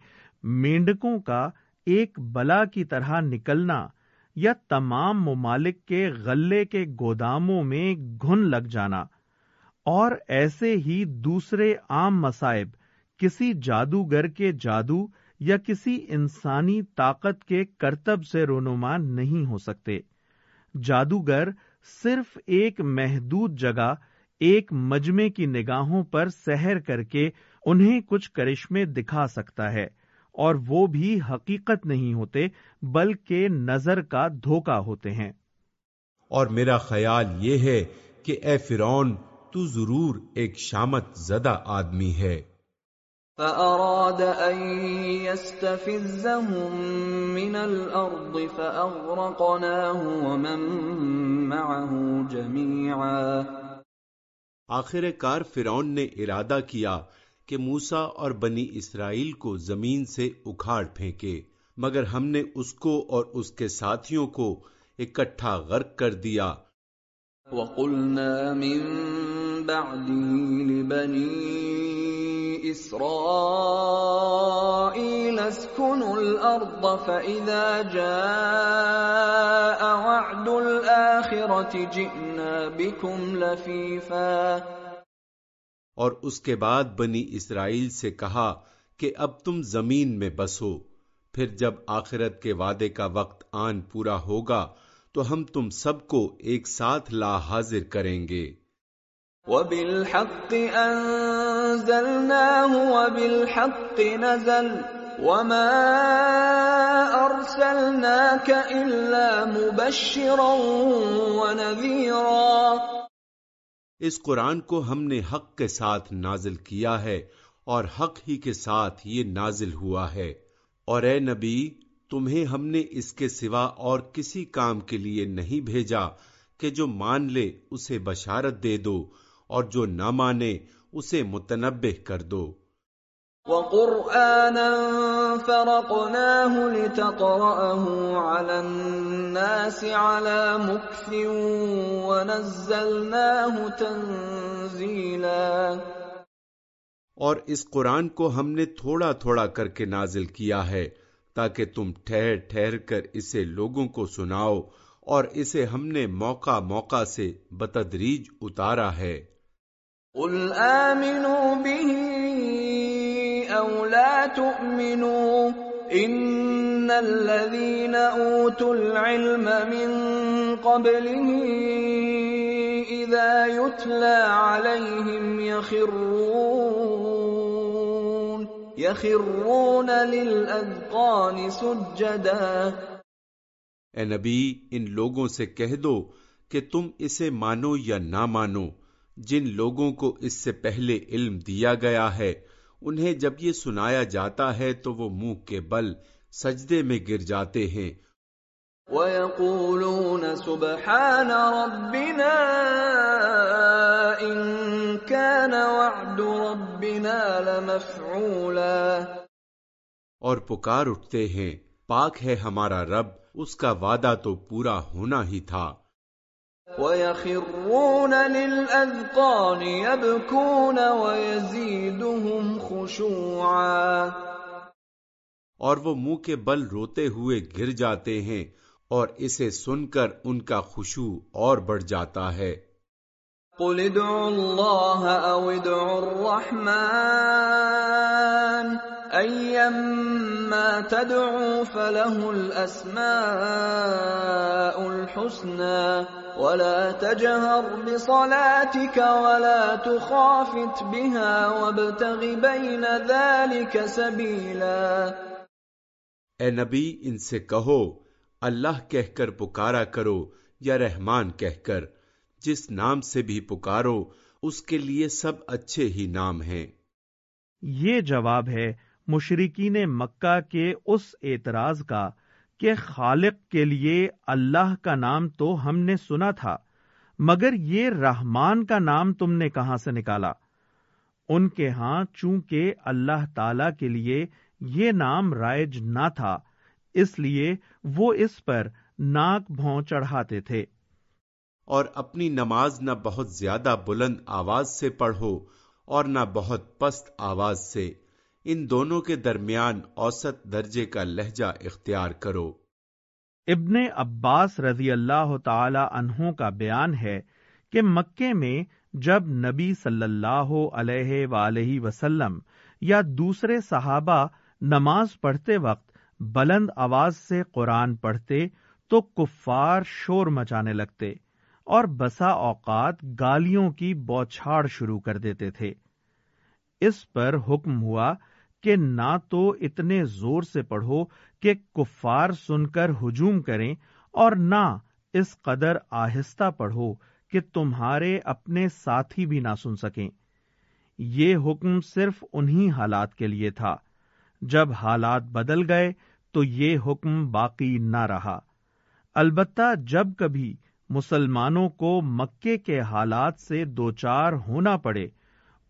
مینڈکوں کا ایک بلا کی طرح نکلنا یا تمام ممالک کے غلے کے گوداموں میں گھن لگ جانا، اور ایسے ہی دوسرے عام مصائب، کسی جادوگر کے جادو یا کسی انسانی طاقت کے کرتب سے رونما نہیں ہو سکتے۔ جادوگر صرف ایک محدود جگہ، ایک مجمے کی نگاہوں پر سحر کر کے انہیں کچھ کرشمے دکھا سکتا ہے۔ اور وہ بھی حقیقت نہیں ہوتے بلکہ نظر کا دھوکا ہوتے ہیں۔ اور میرا خیال یہ ہے کہ اے فرون تو ضرور ایک شامت زدہ آدمی ہے۔ فأراد أن يستفزهم من الأرض فأغرقناه ومن معه جميعا۔ آخر کار فرون نے ارادہ کیا کہ موسا اور بنی اسرائیل کو زمین سے اکھاڑ پھینکے، مگر ہم نے اس کو اور اس کے ساتھیوں کو اکٹھا غرق کر دیا۔ وَقُلْنَا مِن بَعْدِهِ لِبَنِي إِسْرَائِيلَ اسْكُنُوا الْأَرْضَ فَإِذَا جَاءَ وَعْدُ الْآخِرَةِ جِئْنَا بِكُمْ لَفِيفًا۔ اور اس کے بعد بنی اسرائیل سے کہا کہ اب تم زمین میں بسو، پھر جب آخرت کے وعدے کا وقت آن پورا ہوگا تو ہم تم سب کو ایک ساتھ لا حاضر کریں گے۔ وَبِالْحَقِّ أَنزَلْنَاهُ وَبِالْحَقِّ نَزَلْ وَمَا أَرْسَلْنَاكَ إِلَّا مُبَشِّرًا وَنَذِيرًا اس قرآن کو ہم نے حق کے ساتھ نازل کیا ہے اور حق ہی کے ساتھ یہ نازل ہوا ہے۔ اور اے نبی، تمہیں ہم نے اس کے سوا اور کسی کام کے لیے نہیں بھیجا کہ جو مان لے اسے بشارت دے دو اور جو نہ مانے اسے متنبع کر دو۔ وَقُرْآنًا فَرَقْنَاهُ لِتَقْرَأَهُ عَلَى النَّاسِ عَلَى مُكْثٍ وَنَزَّلْنَاهُ تَنزِيلًا. اور اس قرآن کو ہم نے تھوڑا تھوڑا کر کے نازل کیا ہے تاکہ تم ٹھہر ٹھہر کر اسے لوگوں کو سناؤ اور اسے ہم نے موقع موقع سے بتدریج اتارا ہے۔ قل آمنوا به او لا تؤمنوا ان الذين اوتوا العلم من قبله اذا يتلى عليهم يخرون يخرون للاذقان سجدا. اے نبی، ان لوگوں سے کہہ دو کہ تم اسے مانو یا نہ مانو، جن لوگوں کو اس سے پہلے علم دیا گیا ہے انہیں جب یہ سنایا جاتا ہے تو وہ منہ کے بل سجدے میں گر جاتے ہیں۔ وَيَقُولُونَ سُبْحَانَ رَبِّنَا إِن كَانَ وَعْدُ رَبِّنَا لَمَفْعُولًا۔ اور پکار اٹھتے ہیں پاک ہے ہمارا رب اس کا وعدہ تو پورا ہونا ہی تھا۔ وَيَخِرُّونَ لِلْأَذْقَانِ يَبْكُونَ وَيَزِيدُهُمْ خُشُوعًا اور وہ منہ کے بل روتے ہوئے گر جاتے ہیں اور اسے سن کر ان کا خوشو اور بڑھ جاتا ہے۔ قل ادعوا الله او ادعوا الرحمن ايما تدعوا فله الاسماء الحسنى ولا تجهر بصلاتك ولا تخافت بها وابتغ بين ذلك سبيلا. اے نبی ان سے کہو اللہ کہہ کر پکارا کرو یا رحمان کہہ کر جس نام سے بھی پکارو اس کے لیے سب اچھے ہی نام ہیں۔ یہ جواب ہے مشرقین مکہ کے اس اعتراض کا کہ خالق کے لیے اللہ کا نام تو ہم نے سنا تھا، مگر یہ رحمان کا نام تم نے کہاں سے نکالا؟ ان کے ہاں چونکہ اللہ تعالی کے لیے یہ نام رائج نہ تھا، اس لیے وہ اس پر ناک بھون چڑھاتے تھے۔ اور اپنی نماز نہ بہت زیادہ بلند آواز سے پڑھو اور نہ بہت پست آواز سے۔ ان دونوں کے درمیان اوسط درجے کا لہجہ اختیار کرو۔ ابن عباس رضی اللہ تعالی عنہ کا بیان ہے کہ مکے میں جب نبی صلی اللہ علیہ وآلہ وسلم یا دوسرے صحابہ نماز پڑھتے وقت بلند آواز سے قرآن پڑھتے تو کفار شور مچانے لگتے اور بسا اوقات گالیوں کی بوچھاڑ شروع کر دیتے تھے۔ اس پر حکم ہوا کہ نہ تو اتنے زور سے پڑھو کہ کفار سن کر ہجوم کریں اور نہ اس قدر آہستہ پڑھو کہ تمہارے اپنے ساتھی بھی نہ سن سکیں۔ یہ حکم صرف انہی حالات کے لیے تھا۔ جب حالات بدل گئے تو یہ حکم باقی نہ رہا۔ البتہ جب کبھی مسلمانوں کو مکے کے حالات سے دوچار ہونا پڑے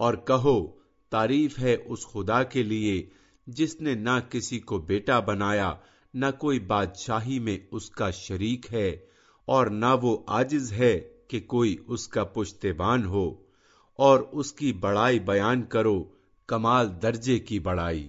اور کہو، تعریف ہے اس خدا کے لیے جس نے نہ کسی کو بیٹا بنایا، نہ کوئی بادشاہی میں اس کا شریک ہے، اور نہ وہ آجز ہے کہ کوئی اس کا پشتبان ہو، اور اس کی بڑائی بیان کرو، کمال درجے کی بڑائی۔